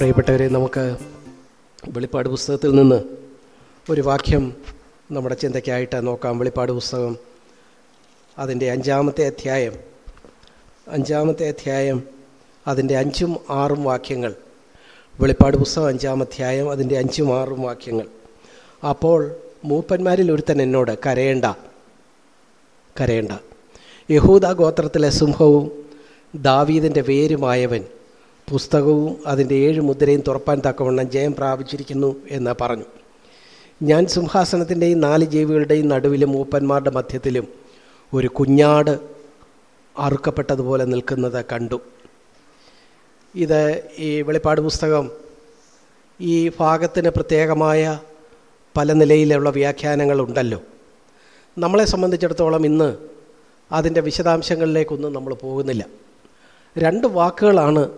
പ്രിയപ്പെട്ടവരെ നമുക്ക് വെളിപ്പാട് പുസ്തകത്തിൽ നിന്ന് ഒരു വാക്യം നമ്മുടെ ചിന്തയ്ക്കായിട്ട് നോക്കാം. വെളിപ്പാട് പുസ്തകം അതിന്റെ അഞ്ചാമത്തെ അധ്യായം അഞ്ചാമത്തെ അധ്യായം അതിന്റെ അഞ്ചും ആറും വാക്യങ്ങൾ. വെളിപ്പാട് പുസ്തകം അഞ്ചാം അധ്യായം അതിന്റെ അഞ്ചും ആറും വാക്യങ്ങൾ. അപ്പോൾ മൂപ്പന്മാരിൽ ഒരുത്തൻ എന്നോട് കരയേണ്ട കരയേണ്ട. യഹൂദ ഗോത്രത്തിലെ സിംഹവും ദാവീദിന്റെ വേരുമായവൻ പുസ്തകവും അതിന്റെ ഏഴ് മുദ്രയും തുറപ്പാൻ തക്കവണ്ണം ജയം പ്രാപിച്ചിരിക്കുന്നു എന്ന് പറഞ്ഞു. ഞാൻ സിംഹാസനത്തിന്റെയും നാല് ജീവികളുടെയും നടുവിലും മൂപ്പന്മാരുടെ മധ്യത്തിലും ഒരു കുഞ്ഞാട് അറുക്കപ്പെട്ടതുപോലെ നിൽക്കുന്നത് കണ്ടു. ഇത് ഈ വെളിപ്പാട് പുസ്തകം ഈ ഭാഗത്തിന് പ്രത്യേകമായ പല നിലയിലുള്ള വ്യാഖ്യാനങ്ങളുണ്ടല്ലോ. നമ്മളെ സംബന്ധിച്ചിടത്തോളം ഇന്ന് അതിന്റെ വിശദാംശങ്ങളിലേക്കൊന്നും നമ്മൾ പോകുന്നില്ല. രണ്ട് വാക്കുകളാണ്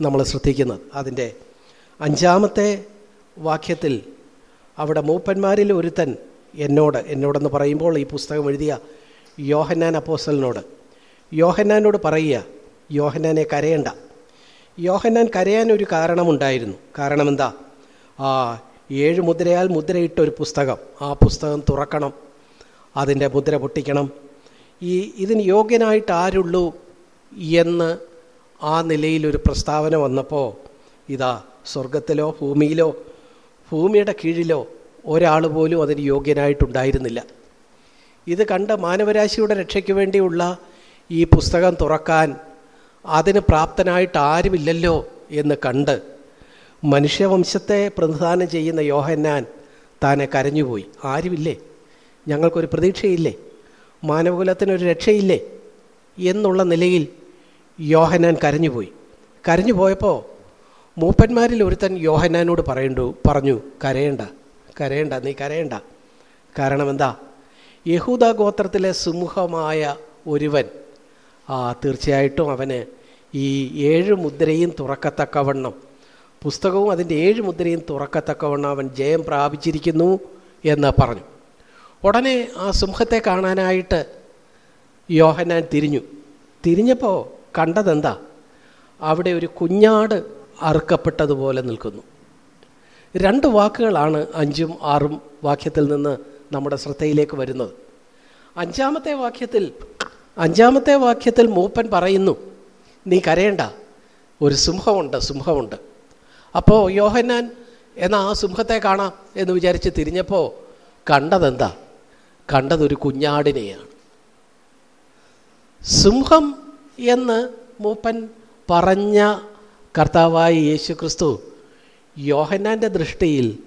നമ്മൾ ശ്രദ്ധിക്കുന്നത്. അതിന്റെ അഞ്ചാമത്തെ വാക്യത്തിൽ അവിടെ മൂപ്പന്മാരിൽ ഒരുത്തൻ എന്നോട് എന്നോടെന്ന് പറയുമ്പോൾ ഈ പുസ്തകം എഴുതിയ യോഹന്നാൻ അപ്പോസലിനോട് യോഹന്നാനോട് പറയുക യോഹന്നാനെ കരയണ്ട. യോഹന്നാൻ കരയാൻ ഒരു കാരണമുണ്ടായിരുന്നു. കാരണമെന്താ ആ ഏഴ് മുദ്രയാൽ മുദ്രയിട്ട ഒരു പുസ്തകം. ആ പുസ്തകം തുറക്കണം അതിന്റെ മുദ്ര പൊട്ടിക്കണം. ഈ ഇതിന് യോഗ്യനായിട്ട് ആരുള്ളൂ എന്ന് ആ നിലയിലൊരു പ്രസ്താവന വന്നപ്പോൾ ഇതാ സ്വർഗത്തിലോ ഭൂമിയിലോ ഭൂമിയുടെ കീഴിലോ ഒരാൾ പോലും അതിന് യോഗ്യനായിട്ടുണ്ടായിരുന്നില്ല. ഇത് കണ്ട് മാനവരാശിയുടെ രക്ഷയ്ക്ക് വേണ്ടിയുള്ള ഈ പുസ്തകം തുറക്കാൻ അതിന് പ്രാപ്തനായിട്ട് ആരുമില്ലല്ലോ എന്ന് കണ്ട് മനുഷ്യവംശത്തെ പ്രതിദാനം ചെയ്യുന്ന യോഹന്നാൻ താനെ കരഞ്ഞുപോയി. ആരുമില്ലേ? ഞങ്ങൾക്കൊരു പ്രതീക്ഷയില്ലേ? മാനവകുലത്തിനൊരു രക്ഷയില്ലേ? എന്നുള്ള നിലയിൽ യോഹനാൻ കരഞ്ഞുപോയി. കരഞ്ഞു പോയപ്പോൾ മൂപ്പന്മാരിൽ ഒരുത്തൻ യോഹനാനോട് പറയണ്ടു പറഞ്ഞു കരയണ്ട കരയണ്ട നീ കരയണ്ട. കാരണം എന്താ? യഹൂദ ഗോത്രത്തിലെ സിംഹമായ ഒരുവൻ ആ തീർച്ചയായിട്ടും അവന് ഈ ഏഴ് മുദ്രയും തുറക്കത്തക്കവണ്ണം പുസ്തകവും അതിന്റെ ഏഴ് മുദ്രയും തുറക്കത്തക്കവണ്ണം അവൻ ജയം പ്രാപിച്ചിരിക്കുന്നു എന്ന് പറഞ്ഞു. ഉടനെ ആ സിംഹത്തെ കാണാനായിട്ട് യോഹനാൻ തിരിഞ്ഞു. തിരിഞ്ഞപ്പോൾ കണ്ടതെന്താ? അവിടെ ഒരു കുഞ്ഞാട് അറുക്കപ്പെട്ടതുപോലെ നിൽക്കുന്നു. രണ്ട് വാക്കുകളാണ് അഞ്ചും ആറും വാക്യത്തിൽ നിന്ന് നമ്മുടെ ശ്രദ്ധയിലേക്ക് വരുന്നത്. അഞ്ചാമത്തെ വാക്യത്തിൽ അഞ്ചാമത്തെ വാക്യത്തിൽ മൂപ്പൻ പറയുന്നു നീ കരയണ്ട ഒരു സിംഹമുണ്ട് സിംഹമുണ്ട്. അപ്പോൾ യോഹന്നാൻ എന്നാൽ ആ സിംഹത്തെ കാണാം എന്ന് വിചാരിച്ച് തിരിഞ്ഞപ്പോൾ കണ്ടതെന്താ? കണ്ടതൊരു കുഞ്ഞാടിനെയാണ്. സിംഹം എന്ന് മൂപ്പൻ പറഞ്ഞ കർത്താവായ യേശു ക്രിസ്തു യോഹന്നാന്റെ ദൃഷ്ടിയിൽ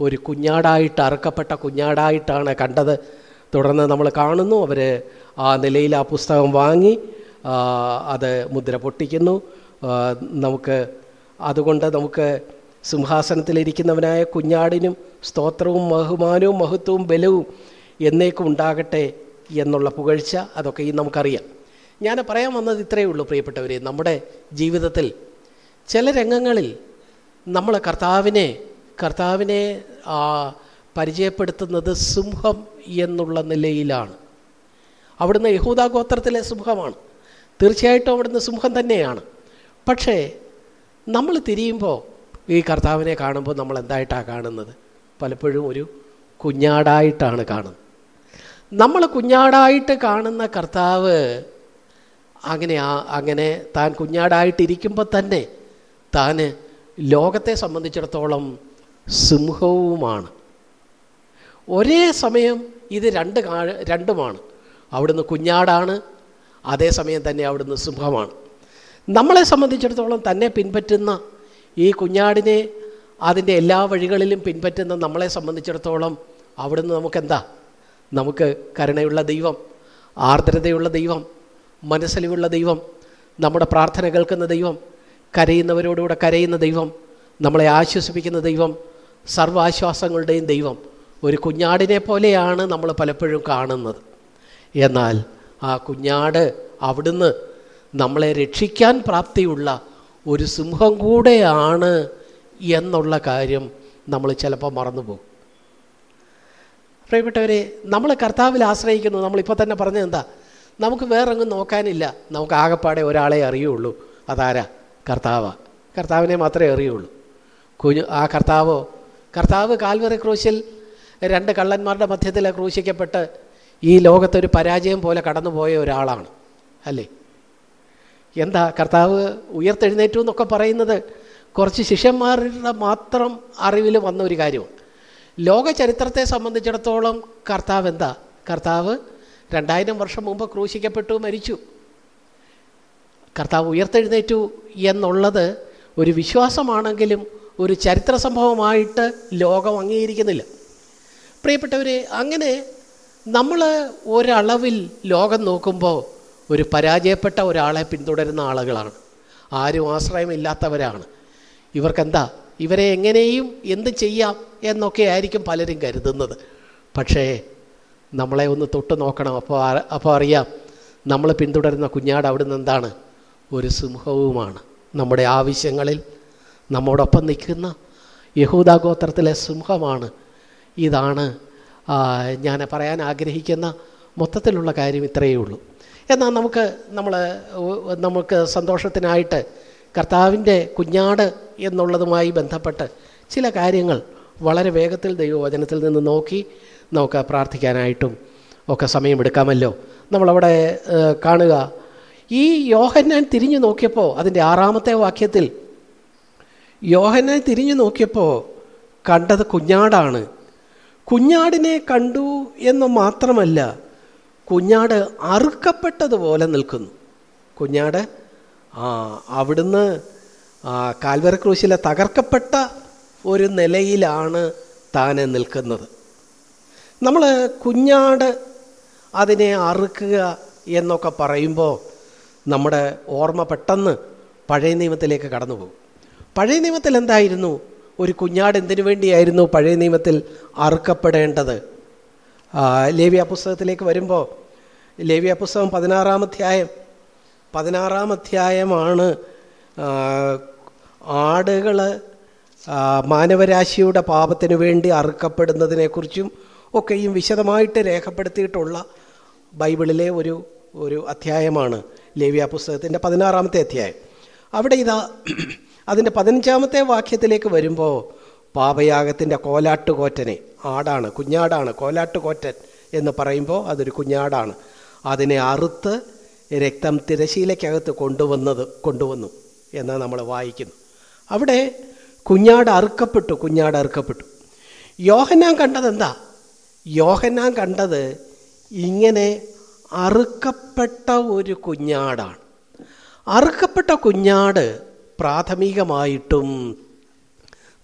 ഒരു കുഞ്ഞാടായിട്ട് അറുക്കപ്പെട്ട കുഞ്ഞാടായിട്ടാണ് കണ്ടത്. തുടർന്ന് നമ്മൾ കാണുന്നു അവർ ആ നിലയിൽ ആ പുസ്തകം വാങ്ങി അത് മുദ്ര പൊട്ടിക്കുന്നു. നമുക്ക് അതുകൊണ്ട് നമുക്ക് സിംഹാസനത്തിലിരിക്കുന്നവനായ കുഞ്ഞാടിനും സ്തോത്രവും ബഹുമാനവും മഹത്വവും ബലവും എന്നേക്കും ഉണ്ടാകട്ടെ എന്നുള്ള പുകഴ്ച അതൊക്കെ നമുക്കറിയാം. ഞാൻ പറയാൻ വന്നത് ഇത്രയേ ഉള്ളൂ പ്രിയപ്പെട്ടവരെ. നമ്മുടെ ജീവിതത്തിൽ ചില രംഗങ്ങളിൽ നമ്മൾ കർത്താവിനെ കർത്താവിനെ പരിചയപ്പെടുത്തുന്നത് സിംഹം എന്നുള്ള നിലയിലാണ്. അവിടുന്ന് യഹൂദ ഗോത്രത്തിലെ സിംഹമാണ്. തീർച്ചയായിട്ടും അവിടുന്ന് സിംഹം തന്നെയാണ്. പക്ഷേ നമ്മൾ തിരിയുമ്പോൾ ഈ കർത്താവിനെ കാണുമ്പോൾ നമ്മൾ എന്തായിട്ടാണ് കാണുന്നത്? പലപ്പോഴും ഒരു കുഞ്ഞാടായിട്ടാണ് കാണുന്നത്. നമ്മൾ കുഞ്ഞാടായിട്ട് കാണുന്ന കർത്താവ് അങ്ങനെ ആ അങ്ങനെ താൻ കുഞ്ഞാടായിട്ടിരിക്കുമ്പോൾ തന്നെ താൻ ലോകത്തെ സംബന്ധിച്ചിടത്തോളം സിംഹവുമാണ്. ഒരേ സമയം ഇത് രണ്ട് കാ രണ്ടുമാണ്. അവിടുന്ന് കുഞ്ഞാടാണ് അതേസമയം തന്നെ അവിടുന്ന് സിംഹമാണ്. നമ്മളെ സംബന്ധിച്ചിടത്തോളം തന്നെ പിൻപറ്റുന്ന ഈ കുഞ്ഞാടിനെ അതിന്റെ എല്ലാ വഴികളിലും പിൻപറ്റുന്ന നമ്മളെ സംബന്ധിച്ചിടത്തോളം അവിടുന്ന് നമുക്കെന്താ? നമുക്ക് കരുണയുള്ള ദൈവം ആർദ്രതയുള്ള ദൈവം മനസ്സലിവുള്ള ദൈവം നമ്മുടെ പ്രാർത്ഥന കേൾക്കുന്ന ദൈവം കരയുന്നവരോടുകൂടെ കരയുന്ന ദൈവം നമ്മളെ ആശ്വസിപ്പിക്കുന്ന ദൈവം സർവാശ്വാസങ്ങളുടെയും ദൈവം. ഒരു കുഞ്ഞാടിനെ പോലെയാണ് നമ്മൾ പലപ്പോഴും കാണുന്നത്. എന്നാൽ ആ കുഞ്ഞാട് അവിടുന്ന് നമ്മളെ രക്ഷിക്കാൻ പ്രാപ്തിയുള്ള ഒരു സിംഹം കൂടെയാണ് എന്നുള്ള കാര്യം നമ്മൾ ചിലപ്പോൾ മറന്നുപോകും. പ്രിയപ്പെട്ടവരെ നമ്മൾ കർത്താവിൽ ആശ്രയിക്കുന്നു. നമ്മളിപ്പോൾ തന്നെ പറഞ്ഞത് എന്താ? നമുക്ക് വേറെങ്ങും നോക്കാനില്ല. നമുക്ക് ആകെപ്പാടെ ഒരാളെ അറിയുള്ളൂ. അതാരാ? കർത്താവ. കർത്താവിനെ മാത്രമേ അറിയുള്ളൂ. കുഞ്ഞു ആ കർത്താവോ? കർത്താവ് കാൽവറി ക്രൂശിൽ രണ്ട് കള്ളന്മാരുടെ മധ്യത്തിൽ ക്രൂശിക്കപ്പെട്ട് ഈ ലോകത്തൊരു പരാജയം പോലെ കടന്നുപോയ ഒരാളാണ്. അല്ലേ? എന്താ കർത്താവ് ഉയർത്തെഴുന്നേറ്റു എന്നൊക്കെ പറയുന്നത്? കുറച്ച് ശിഷ്യന്മാരുടെ മാത്രം അറിവിൽ വന്ന ഒരു കാര്യമാണ്. ലോക ചരിത്രത്തെ സംബന്ധിച്ചിടത്തോളം കർത്താവ് എന്താ? കർത്താവ് രണ്ടായിരം വർഷം മുമ്പ് ക്രൂശിക്കപ്പെട്ടു മരിച്ചു. കർത്താവ് ഉയർത്തെഴുന്നേറ്റു എന്നുള്ളത് ഒരു വിശ്വാസമാണെങ്കിലും ഒരു ചരിത്ര സംഭവമായിട്ട് ലോകം അംഗീകരിക്കുന്നില്ല. പ്രിയപ്പെട്ടവരെ അങ്ങനെ നമ്മൾ ഒരളവിൽ ലോകം നോക്കുമ്പോൾ ഒരു പരാജയപ്പെട്ട ഒരാളെ പിന്തുടരുന്ന ആളുകളാണ്. ആരും ആശ്രയമില്ലാത്തവരാണ്. ഇവർക്കെന്താ? ഇവരെ എങ്ങനെയും എന്ത് ചെയ്യാം എന്നൊക്കെ ആയിരിക്കും പലരും കരുതുന്നത്. പക്ഷേ നമ്മളെ ഒന്ന് തൊട്ട് നോക്കണം. അപ്പോൾ അപ്പോൾ അറിയാം നമ്മൾ പിന്തുടരുന്ന കുഞ്ഞാട് അവിടുന്ന് എന്താണ്? ഒരു സിംഹവുമാണ്. നമ്മുടെ ആവശ്യങ്ങളിൽ നമ്മോടൊപ്പം നിൽക്കുന്ന യഹൂദാഗോത്രത്തിലെ സിംഹമാണ്. ഇതാണ് ഞാൻ പറയാൻ ആഗ്രഹിക്കുന്ന മൊത്തത്തിലുള്ള കാര്യം ഇത്രയേ ഉള്ളൂ. എന്നാൽ നമുക്ക് നമ്മൾ നമുക്ക് സന്തോഷത്തിനായിട്ട് കർത്താവിന്റെ കുഞ്ഞാട് എന്നുള്ളതുമായി ബന്ധപ്പെട്ട് ചില കാര്യങ്ങൾ വളരെ വേഗത്തിൽ ദൈവവചനത്തിൽ നിന്ന് നോക്കി നമുക്ക് പ്രാർത്ഥിക്കാനായിട്ടും ഒക്കെ സമയമെടുക്കാമല്ലോ. നമ്മളവിടെ കാണുക. ഈ യോഹന്നാൻ തിരിഞ്ഞു നോക്കിയപ്പോൾ അതിന്റെ ആറാമത്തെ വാക്യത്തിൽ യോഹന്നാൻ തിരിഞ്ഞു നോക്കിയപ്പോൾ കണ്ടത് കുഞ്ഞാടാണ്. കുഞ്ഞാടിനെ കണ്ടു എന്ന് മാത്രമല്ല കുഞ്ഞാട് അറുക്കപ്പെട്ടതുപോലെ നിൽക്കുന്നു. കുഞ്ഞാട് ആ അവിടുന്ന് കാൽവരക്രൂശിലെ തകർക്കപ്പെട്ട ഒരു നിലയിലാണ് താനെ നിൽക്കുന്നത്. നമ്മൾ കുഞ്ഞാട് അതിനെ അറുക്കുക എന്നൊക്കെ പറയുമ്പോൾ നമ്മുടെ ഓർമ്മ പെട്ടെന്ന് പഴയ നിയമത്തിലേക്ക് കടന്നു പോകും പഴയ നിയമത്തിൽ എന്തായിരുന്നു? ഒരു കുഞ്ഞാട് എന്തിനു വേണ്ടിയായിരുന്നു പഴയ നിയമത്തിൽ അറുക്കപ്പെടേണ്ടത്? ലേവ്യ പുസ്തകത്തിലേക്ക് വരുമ്പോൾ ലേവ്യ പുസ്തകം പതിനാറാം അധ്യായം പതിനാറാം അധ്യായമാണ് ആടുകൾ മാനവരാശിയുടെ പാപത്തിനു വേണ്ടി അറുക്കപ്പെടുന്നതിനെക്കുറിച്ചും ഒക്കെയും വിശദമായിട്ട് രേഖപ്പെടുത്തിയിട്ടുള്ള ബൈബിളിലെ ഒരു ഒരു അധ്യായമാണ് ലേവ്യ പുസ്തകത്തിന്റെ പതിനാറാമത്തെ അധ്യായം. അവിടെ ഇതാ അതിന്റെ പതിനഞ്ചാമത്തെ വാക്യത്തിലേക്ക് വരുമ്പോൾ പാപയാഗത്തിന്റെ കോലാട്ടുകോറ്റനെ ആടാണ് കുഞ്ഞാടാണ് കോലാട്ടുകോറ്റൻ എന്ന് പറയുമ്പോൾ അതൊരു കുഞ്ഞാടാണ്. അതിനെ അറുത്ത് രക്തം തിരശീലയ്ക്കകത്ത് കൊണ്ടുവന്നത് കൊണ്ടുവന്നു എന്ന് നമ്മൾ വായിക്കുന്നു. അവിടെ കുഞ്ഞാട് അറുക്കപ്പെട്ടു കുഞ്ഞാട് അറുക്കപ്പെട്ടു. യോഹന്നാൻ കണ്ടത് എന്താ യോഹന്നാൻ കണ്ടത് ഇങ്ങനെ അറുക്കപ്പെട്ട ഒരു കുഞ്ഞാടാണ്. അറുക്കപ്പെട്ട കുഞ്ഞാട് പ്രാഥമികമായിട്ടും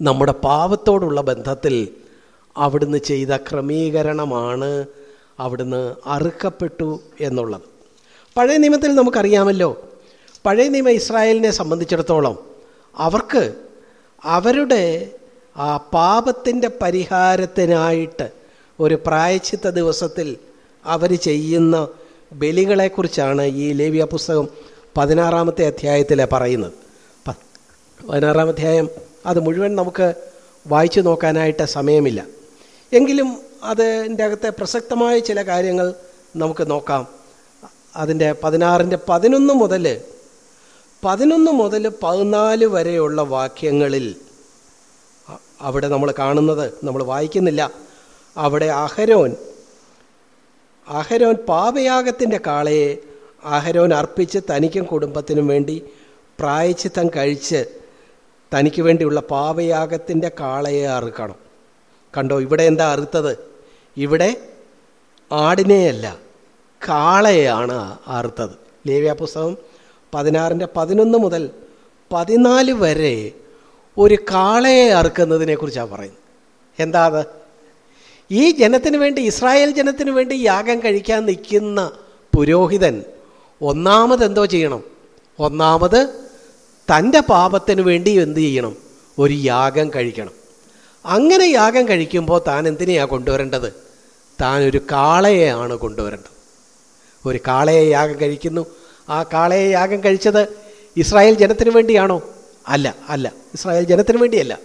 നമ്മുടെ പാവത്തോടുള്ള ബന്ധത്തിൽ അവിടുന്ന് ചെയ്ത ക്രമീകരണമാണ് അവിടുന്ന് അറുക്കപ്പെട്ടു എന്നുള്ളത്. പഴയ നിയമത്തിൽ നമുക്കറിയാമല്ലോ. പഴയ നിയമ ഇസ്രായേലിനെ സംബന്ധിച്ചിടത്തോളം അവർക്ക് അവരുടെ ആ പാപത്തിന്റെ പരിഹാരത്തിനായിട്ട് ഒരു പ്രായച്ചിത്ത ദിവസത്തിൽ അവർ ചെയ്യുന്ന ബലികളെക്കുറിച്ചാണ് ഈ ലേവ്യ പുസ്തകം പതിനാറാമത്തെ അധ്യായത്തിൽ പറയുന്നത്. പതിനാറാം അധ്യായം അത് മുഴുവൻ നമുക്ക് വായിച്ചു നോക്കാനായിട്ട് സമയമില്ല. എങ്കിലും അതിന്റെ അകത്തെ പ്രസക്തമായ ചില കാര്യങ്ങൾ നമുക്ക് നോക്കാം. അതിന്റെ പതിനാറിന്റെ പതിനൊന്ന് മുതൽ പതിനൊന്ന് മുതൽ പതിനാല് വരെയുള്ള വാക്യങ്ങളിൽ അവിടെ നമ്മൾ കാണുന്നത് നമ്മൾ വായിക്കുന്നില്ല. അവിടെ അഹരോൻ അഹരോൻ പാപയാഗത്തിന്റെ കാളയെ അഹരോൻ അർപ്പിച്ച് തനിക്കും കുടുംബത്തിനും വേണ്ടി പ്രായച്ചിത്തം കഴിച്ച് തനിക്ക് വേണ്ടിയുള്ള പാപയാഗത്തിന്റെ കാളയെ അറുക്കണം. കണ്ടോ ഇവിടെ എന്താ അറുത്തത്? ഇവിടെ ആടിനെയല്ല കാളയാണ് അറുത്തത്. ലേവ്യ പുസ്തകം പതിനാറിന്റെ പതിനൊന്ന് മുതൽ പതിനാല് വരെ ഒരു കാളയെ അറുക്കുന്നതിനെ കുറിച്ചാണ് പറയുന്നത്. എന്താ അത്? ഈ ജനത്തിന് വേണ്ടി ഇസ്രായേൽ ജനത്തിന് വേണ്ടി യാഗം കഴിക്കാൻ നിൽക്കുന്ന പുരോഹിതൻ ഒന്നാമത് എന്തോ ചെയ്യണം? ഒന്നാമത് തന്റെ പാപത്തിന് വേണ്ടി എന്ത് ചെയ്യണം? ഒരു യാഗം കഴിക്കണം. അങ്ങനെ യാഗം കഴിക്കുമ്പോൾ താൻ എന്തിനെയാണ് കൊണ്ടുവരേണ്ടത്? താൻ ഒരു കാളയെയാണ് കൊണ്ടുവരേണ്ടത്. ഒരു കാളയെ യാഗം കഴിക്കുന്നു. ആ കാളയെ യാഗം കഴിച്ചത് ഇസ്രായേൽ ജനത്തിന് വേണ്ടിയാണോ? അല്ല അല്ല. ഇസ്രായേൽ ജനത്തിന് വേണ്ടിയല്ല.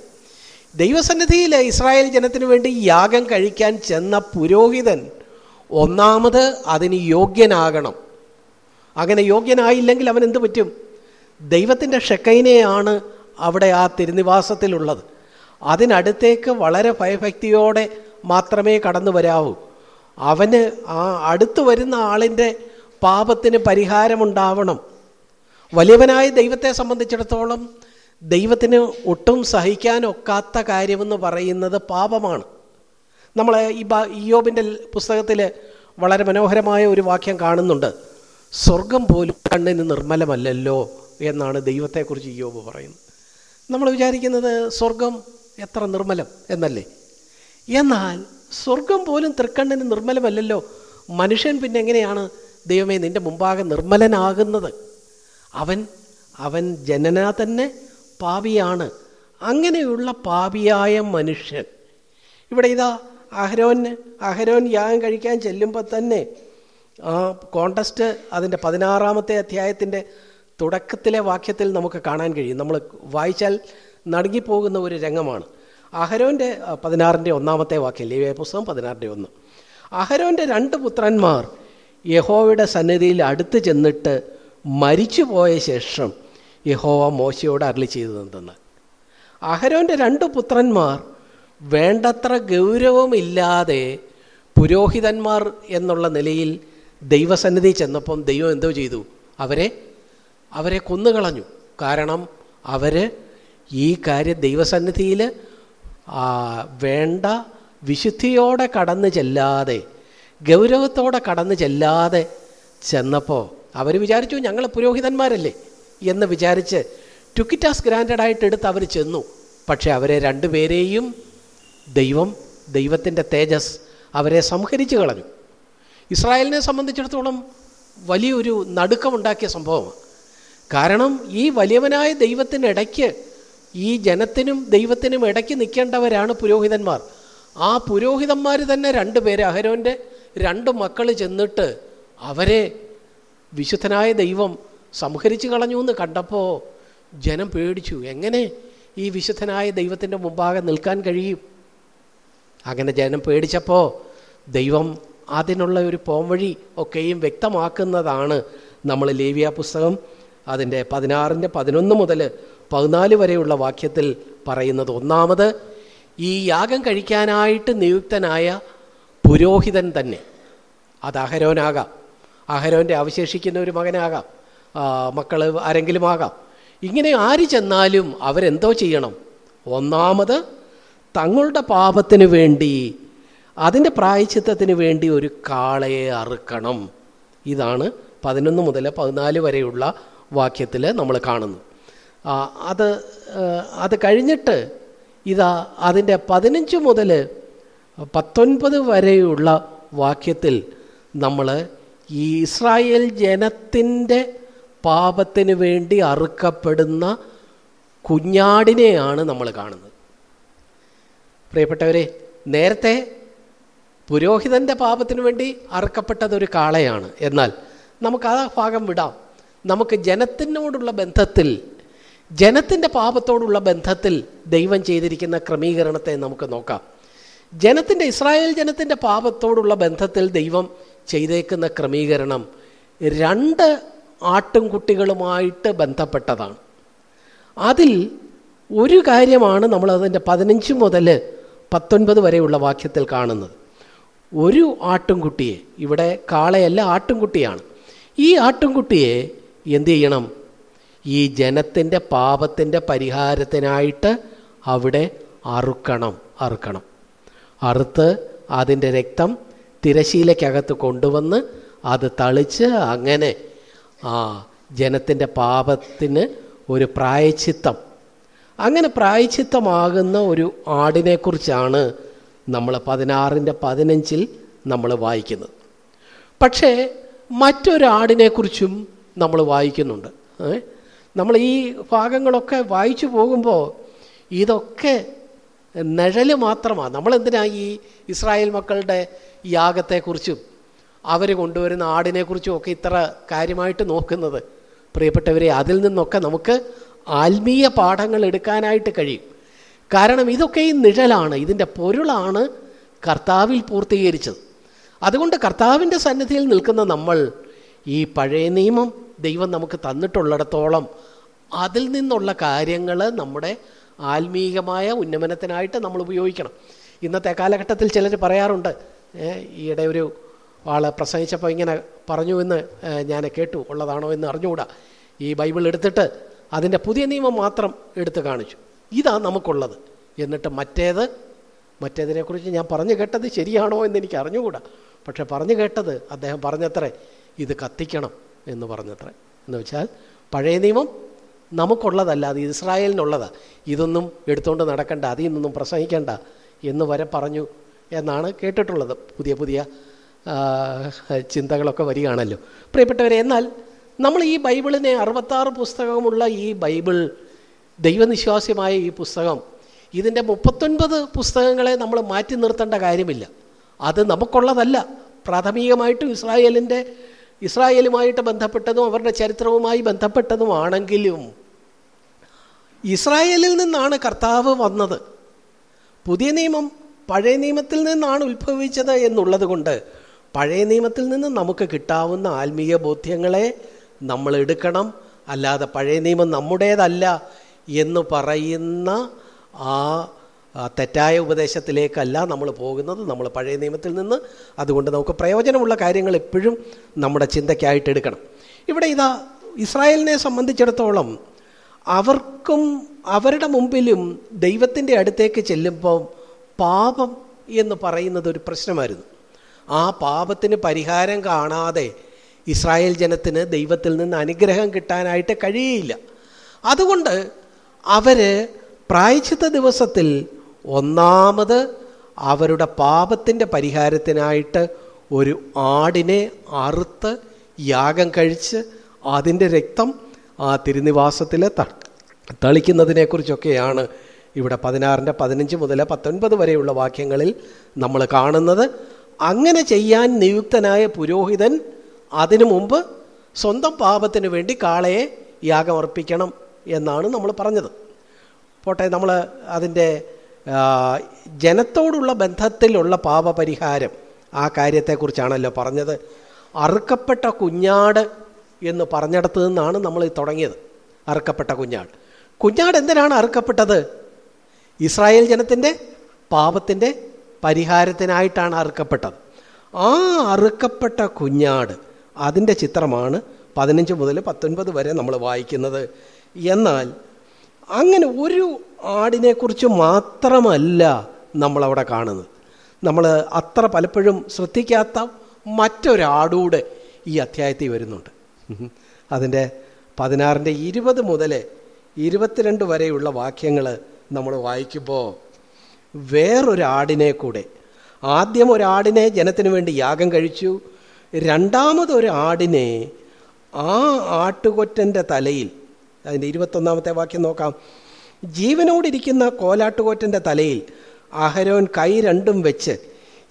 ദൈവസന്നിധിയിൽ ഇസ്രായേൽ ജനത്തിന് വേണ്ടി യാഗം കഴിക്കാൻ ചെന്ന പുരോഹിതൻ ഒന്നാമത് അതിന് യോഗ്യനാകണം. അങ്ങനെ യോഗ്യനായില്ലെങ്കിൽ അവൻ എന്ത് പറ്റും? ദൈവത്തിന്റെ ഷെക്കൈനെയാണ് അവിടെ ആ തിരുനിവാസത്തിലുള്ളത്. അതിനടുത്തേക്ക് വളരെ ഭയഭക്തിയോടെ മാത്രമേ കടന്നു വരാവൂ. അവന് ആ അടുത്തു വരുന്ന ആളിന്റെ പാപത്തിന് പരിഹാരമുണ്ടാവണം. വലിയവനായ ദൈവത്തെ സംബന്ധിച്ചിടത്തോളം ദൈവത്തിന് ഒട്ടും സഹിക്കാനൊക്കാത്ത കാര്യമെന്ന് പറയുന്നത് പാപമാണ്. നമ്മൾ ഈ ബാ ഇയോബിന്റെ പുസ്തകത്തിൽ വളരെ മനോഹരമായ ഒരു വാക്യം കാണുന്നുണ്ട്. സ്വർഗം പോലും കണ്ണിന് നിർമ്മലമല്ലല്ലോ എന്നാണ് ദൈവത്തെക്കുറിച്ച് ഇയോബ് പറയുന്നത്. നമ്മൾ വിചാരിക്കുന്നത് സ്വർഗം എത്ര നിർമ്മലം എന്നല്ലേ? എന്നാൽ സ്വർഗം പോലും തൃക്കണ്ണിന് നിർമ്മലമല്ലല്ലോ. മനുഷ്യൻ പിന്നെ എങ്ങനെയാണ് ദൈവമേ നിന്റെ മുമ്പാകെ നിർമ്മലനാകുന്നത്? അവൻ അവൻ ജനന തന്നെ പാപിയാണ്. അങ്ങനെയുള്ള പാപിയായ മനുഷ്യൻ. ഇവിടെ ഇതാ അഹരോന് അഹരോൻ യാഗം കഴിക്കാൻ ചെല്ലുമ്പോൾ തന്നെ ആ കോണ്ടസ്റ്റ് അതിന്റെ പതിനാറാമത്തെ അധ്യായത്തിന്റെ തുടക്കത്തിലെ വാക്യത്തിൽ നമുക്ക് കാണാൻ കഴിയും. നമ്മൾ വായിച്ചാൽ നടുങ്ങിപ്പോകുന്ന ഒരു രംഗമാണ്. അഹരോന്റെ പതിനാറിന്റെ ഒന്നാമത്തെ വാക്യം ലേവ്യ പുസ്തകം പതിനാറിന്റെ ഒന്ന്. അഹരോന്റെ രണ്ട് പുത്രന്മാർ യഹോവയുടെ സന്നിധിയിൽ അടുത്ത് ചെന്നിട്ട് മരിച്ചുപോയ ശേഷം യഹോവ മോശയോട് അരളി ചെയ്തതെന്ന് അഹരോന്റെ രണ്ട് പുത്രന്മാർ വേണ്ടത്ര ഗൗരവമില്ലാതെ പുരോഹിതന്മാർ എന്നുള്ള നിലയിൽ ദൈവസന്നിധി ചെന്നപ്പം ദൈവം എന്തോ ചെയ്തു? അവരെ അവരെ കൊന്നുകളഞ്ഞു. കാരണം അവർ ഈ കാര്യം ദൈവസന്നിധിയിൽ വേണ്ട വിശുദ്ധിയോടെ കടന്നു ചെല്ലാതെ ഗൗരവത്തോടെ കടന്നു ചെല്ലാതെ ചെന്നപ്പോൾ അവർ വിചാരിച്ചു ഞങ്ങൾ പുരോഹിതന്മാരല്ലേ? എന്ന് വിചാരിച്ച് ടുക്കിറ്റാസ് ഗ്രാൻഡഡ് ആയിട്ട് എടുത്ത് അവർ ചെന്നു. പക്ഷേ അവരെ രണ്ടുപേരെയും ദൈവം ദൈവത്തിന്റെ തേജസ് അവരെ സംഹരിച്ചു കളഞ്ഞു. ഇസ്രായേലിനെ സംബന്ധിച്ചിടത്തോളം വലിയൊരു നടുക്കമുണ്ടാക്കിയ സംഭവമാണ്. കാരണം ഈ വലിയവനായ ദൈവത്തിനിടയ്ക്ക് ഈ ജനത്തിനും ദൈവത്തിനും ഇടയ്ക്ക് നിൽക്കേണ്ടവരാണ് പുരോഹിതന്മാർ. ആ പുരോഹിതന്മാർ തന്നെ രണ്ട് പേര് അഹരോന്റെ രണ്ട് മക്കൾ ചെന്നിട്ട് അവരെ വിശുദ്ധനായ ദൈവം സംഹരിച്ചു കളഞ്ഞു എന്ന് കണ്ടപ്പോൾ ജനം പേടിച്ചു. എങ്ങനെ ഈ വിശുദ്ധനായ ദൈവത്തിന്റെ മുമ്പാകെ നിൽക്കാൻ കഴിയും? അങ്ങനെ ജനം പേടിച്ചപ്പോൾ ദൈവം അതിനുള്ള ഒരു പോംവഴി ഒക്കെയും വ്യക്തമാക്കുന്നതാണ് നമ്മൾ ലേവിയ പുസ്തകം അതിന്റെ പതിനാറിന്റെ പതിനൊന്ന് മുതൽ പതിനാല് വരെയുള്ള വാക്യത്തിൽ പറയുന്നത്. ഒന്നാമത് ഈ യാഗം കഴിക്കാനായിട്ട് നിയുക്തനായ പുരോഹിതൻ തന്നെ. അത് അഹരോനാകാം. അഹരോന്റെ അവശേഷിക്കുന്ന ഒരു മകനാകാം. മക്കൾ ആരെങ്കിലും ആകാം. ഇങ്ങനെ ആര് ചെന്നാലും അവരെന്തോ ചെയ്യണം. ഒന്നാമത് തങ്ങളുടെ പാപത്തിന് വേണ്ടി അതിന്റെ പ്രായച്ചിത്തത്തിന് വേണ്ടി ഒരു കാളയെ അറുക്കണം. ഇതാണ് പതിനൊന്ന് മുതൽ പതിനാല് വരെയുള്ള വാക്യത്തിൽ നമ്മൾ കാണുന്നു അത് അത് കഴിഞ്ഞിട്ട് ഇതാ അതിന്റെ പതിനഞ്ച് മുതൽ പത്തൊൻപത് വരെയുള്ള വാക്യത്തിൽ നമ്മൾ ഈ ഇസ്രായേൽ ജനത്തിന്റെ പാപത്തിന് വേണ്ടി അറുക്കപ്പെടുന്ന കുഞ്ഞാടിനെയാണ് നമ്മൾ കാണുന്നത്. പ്രിയപ്പെട്ടവരെ നേരത്തെ പുരോഹിതന്റെ പാപത്തിന് വേണ്ടി അറുക്കപ്പെട്ടതൊരു കാളയാണ്. എന്നാൽ നമുക്ക് ആ ഭാഗം വിടാം. നമുക്ക് ജനത്തിനോടുള്ള ബന്ധത്തിൽ ജനത്തിന്റെ പാപത്തോടുള്ള ബന്ധത്തിൽ ദൈവം ചെയ്തിരിക്കുന്ന ക്രമീകരണത്തെ നമുക്ക് നോക്കാം. ജനത്തിന്റെ ഇസ്രായേൽ ജനത്തിന്റെ പാപത്തോടുള്ള ബന്ധത്തിൽ ദൈവം ചെയ്തേക്കുന്ന ക്രമീകരണം രണ്ട് ആട്ടുംകുട്ടികളുമായിട്ട് ബന്ധപ്പെട്ടതാണ്. അതിൽ ഒരു കാര്യമാണ് നമ്മൾ അതിന്റെ പതിനഞ്ച് മുതൽ പത്തൊൻപത് വരെയുള്ള വാക്യത്തിൽ കാണുന്നത്. ഒരു ആട്ടുംകുട്ടിയെ ഇവിടെ കാളയല്ല ആട്ടുംകുട്ടിയാണ്. ഈ ആട്ടുംകുട്ടിയെ എന്തു ചെയ്യണം? ഈ ജനത്തിന്റെ പാപത്തിന്റെ പരിഹാരത്തിനായിട്ട് അവിടെ അറുക്കണം അറുക്കണം. അറുത്ത് അതിന്റെ രക്തം തിരശീലയ്ക്കകത്ത് കൊണ്ടുവന്ന് അത് തളിച്ച് അങ്ങനെ ആ ജനത്തിന്റെ പാപത്തിന് ഒരു പ്രായച്ചിത്തം. അങ്ങനെ പ്രായച്ചിത്തമാകുന്ന ഒരു ആടിനെക്കുറിച്ചാണ് നമ്മൾ പതിനാറിന്റെ പതിനഞ്ചിൽ നമ്മൾ വായിക്കുന്നത്. പക്ഷേ മറ്റൊരാടിനെക്കുറിച്ചും നമ്മൾ വായിക്കുന്നുണ്ട്. നമ്മൾ ഈ ഭാഗങ്ങളൊക്കെ വായിച്ചു പോകുമ്പോൾ ഇതൊക്കെ നിഴൽ മാത്രമാണ്. നമ്മളെന്തിനാണ് ഈ ഇസ്രായേൽ മക്കളുടെ യാഗത്തെക്കുറിച്ചും അവർ കൊണ്ടുവരുന്ന ആടിനെക്കുറിച്ചും ഒക്കെ ഇത്ര കാര്യമായിട്ട് നോക്കുന്നത്. പ്രിയപ്പെട്ടവരെ അതിൽ നിന്നൊക്കെ നമുക്ക് ആത്മീയ പാഠങ്ങൾ എടുക്കാനായിട്ട് കഴിയും. കാരണം ഇതൊക്കെയും നിഴലാണ് ഇതിന്റെ പൊരുളാണ് കർത്താവിൽ പൂർത്തീകരിച്ചത്. അതുകൊണ്ട് കർത്താവിന്റെ സന്നിധിയിൽ നിൽക്കുന്ന നമ്മൾ ഈ പഴയ നിയമം ദൈവം നമുക്ക് തന്നിട്ടുള്ളിടത്തോളം അതിൽ നിന്നുള്ള കാര്യങ്ങൾ നമ്മുടെ ആത്മീകമായ ഉന്നമനത്തിനായിട്ട് നമ്മൾ ഉപയോഗിക്കണം. ഇന്നത്തെ കാലഘട്ടത്തിൽ ചിലർ പറയാറുണ്ട് ഈയിടെ ഒരു ആൾ പ്രസംഗിച്ചപ്പോൾ ഇങ്ങനെ പറഞ്ഞു എന്ന് ഞാൻ കേട്ടു. ഉള്ളതാണോ എന്ന് അറിഞ്ഞുകൂടാ. ഈ ബൈബിൾ എടുത്തിട്ട് അതിന്റെ പുതിയ നിയമം മാത്രം എടുത്ത് കാണിച്ചു. ഇതാണ് നമുക്കുള്ളത്. എന്നിട്ട് മറ്റേത് മറ്റേതിനെക്കുറിച്ച് ഞാൻ പറഞ്ഞു കേട്ടത് ശരിയാണോ എന്ന് എനിക്ക് അറിഞ്ഞുകൂടാ. പക്ഷെ പറഞ്ഞു കേട്ടത് അദ്ദേഹം പറഞ്ഞത്രേ ഇത് കത്തിക്കണം എന്ന് പറഞ്ഞത്രേ. എന്ന് വെച്ചാൽ പഴയ നിയമം നമുക്കുള്ളതല്ല അത് ഇസ്രായേലിനുള്ളതാണ് ഇതൊന്നും എടുത്തുകൊണ്ട് നടക്കണ്ട അതിൽ നിന്നൊന്നും പ്രസംഗിക്കേണ്ട എന്ന് വരെ പറഞ്ഞു എന്നാണ് കേട്ടിട്ടുള്ളത്. പുതിയ പുതിയ ചിന്തകളൊക്കെ വരികയാണല്ലോ. പ്രിയപ്പെട്ടവരെ എന്നാൽ നമ്മൾ ഈ ബൈബിളിനെ അറുപത്താറ് പുസ്തകമുള്ള ഈ ബൈബിൾ ദൈവനിശ്വാസ്യമായ ഈ പുസ്തകം ഇതിന്റെ മുപ്പത്തൊൻപത് പുസ്തകങ്ങളെ നമ്മൾ മാറ്റി നിർത്തേണ്ട കാര്യമില്ല. അത് നമുക്കുള്ളതല്ല. പ്രാഥമികമായിട്ടും ഇസ്രായേലിന്റെ ഇസ്രായേലുമായിട്ട് ബന്ധപ്പെട്ടതും അവരുടെ ചരിത്രവുമായി ബന്ധപ്പെട്ടതുമാണെങ്കിലും ഇസ്രായേലിൽ നിന്നാണ് കർത്താവ് വന്നത്. പുതിയ നിയമം പഴയ നിയമത്തിൽ നിന്നാണ് ഉത്ഭവിച്ചത് എന്നുള്ളത് കൊണ്ട് പഴയ നിയമത്തിൽ നിന്ന് നമുക്ക് കിട്ടാവുന്ന ആത്മീയ ബോധ്യങ്ങളെ നമ്മൾ എടുക്കണം. അല്ലാതെ പഴയ നിയമം നമ്മുടേതല്ല എന്ന് പറയുന്ന ആ തെറ്റായ ഉപദേശത്തിലേക്കല്ല നമ്മൾ പോകുന്നത്. നമ്മൾ പഴയ നിയമത്തിൽ നിന്ന് അതുകൊണ്ട് നമുക്ക് പ്രയോജനമുള്ള കാര്യങ്ങൾ എപ്പോഴും നമ്മുടെ ചിന്തയ്ക്കായിട്ട് എടുക്കണം. ഇവിടെ ഇതാ ഇസ്രായേലിനെ സംബന്ധിച്ചിടത്തോളം അവർക്കും അവരുടെ മുമ്പിലും ദൈവത്തിന്റെ അടുത്തേക്ക് ചെല്ലുമ്പോൾ പാപം എന്ന് പറയുന്നത് ഒരു പ്രശ്നമായിരുന്നു. ആ പാപത്തിന് പരിഹാരം കാണാതെ ഇസ്രായേൽ ജനത്തിന് ദൈവത്തിൽ നിന്ന് അനുഗ്രഹം കിട്ടാനായിട്ട് കഴിയില്ല. അതുകൊണ്ട് അവർ പ്രായച്ചിത്ത ദിവസത്തിൽ ഒന്നാമത് അവരുടെ പാപത്തിന്റെ പരിഹാരത്തിനായിട്ട് ഒരു ആടിനെ അറുത്ത് യാഗം കഴിച്ച് അതിന്റെ രക്തം ആ തിരുനിവാസത്തിൽ തളിക്കുന്നതിനെക്കുറിച്ചൊക്കെയാണ് ഇവിടെ പതിനാറിന്റെ പതിനഞ്ച് മുതൽ പത്തൊൻപത് വരെയുള്ള വാക്യങ്ങളിൽ നമ്മൾ കാണുന്നത്. അങ്ങനെ ചെയ്യാൻ നിയുക്തനായ പുരോഹിതൻ അതിനു മുമ്പ് സ്വന്തം പാപത്തിന് വേണ്ടി കാളയെ യാഗമർപ്പിക്കണം എന്നാണ് നമ്മൾ പറഞ്ഞത്. പോട്ടെ നമ്മൾ അതിന്റെ ജനത്തോടുള്ള ബന്ധത്തിലുള്ള പാപപരിഹാരം ആ കാര്യത്തെക്കുറിച്ചാണല്ലോ പറഞ്ഞത്. അറുക്കപ്പെട്ട കുഞ്ഞാട് എന്ന് പറഞ്ഞിടത്ത് നിന്നാണ് നമ്മൾ തുടങ്ങിയത്. അറുക്കപ്പെട്ട കുഞ്ഞാട്. കുഞ്ഞാട് എന്തിനാണ് അറുക്കപ്പെട്ടത്? ഇസ്രായേൽ ജനത്തിന്റെ പാപത്തിന്റെ പരിഹാരത്തിനായിട്ടാണ് അറുക്കപ്പെട്ടത്. ആ അറുക്കപ്പെട്ട കുഞ്ഞാട് അതിന്റെ ചിത്രമാണ് പതിനഞ്ച് മുതൽ പത്തൊൻപത് വരെ നമ്മൾ വായിക്കുന്നത്. എന്നാൽ അങ്ങനെ ഒരു ആടിനെക്കുറിച്ച് മാത്രമല്ല നമ്മളവിടെ കാണുന്നത്. നമ്മൾ അത്ര പലപ്പോഴും ശ്രദ്ധിക്കാത്ത മറ്റൊരാടൂടെ ഈ അധ്യായത്തിൽ വരുന്നുണ്ട്. അതിന്റെ പതിനാറിന്റെ ഇരുപത് മുതൽ ഇരുപത്തിരണ്ട് വരെയുള്ള വാക്യങ്ങൾ നമ്മൾ വായിക്കുമ്പോൾ വേറൊരാടിനെ കൂടെ. ആദ്യം ഒരാടിനെ ജനത്തിന് വേണ്ടി യാഗം കഴിച്ചു. രണ്ടാമതൊരു ആടിനെ ആ ആട്ടുകൊറ്റന്റെ തലയിൽ അതിന്റെ ഇരുപത്തൊന്നാമത്തെ വാക്യം നോക്കാം. ജീവനോടിരിക്കുന്ന കോലാട്ടുകൊറ്റന്റെ തലയിൽ അഹരോൻ കൈ രണ്ടും വെച്ച്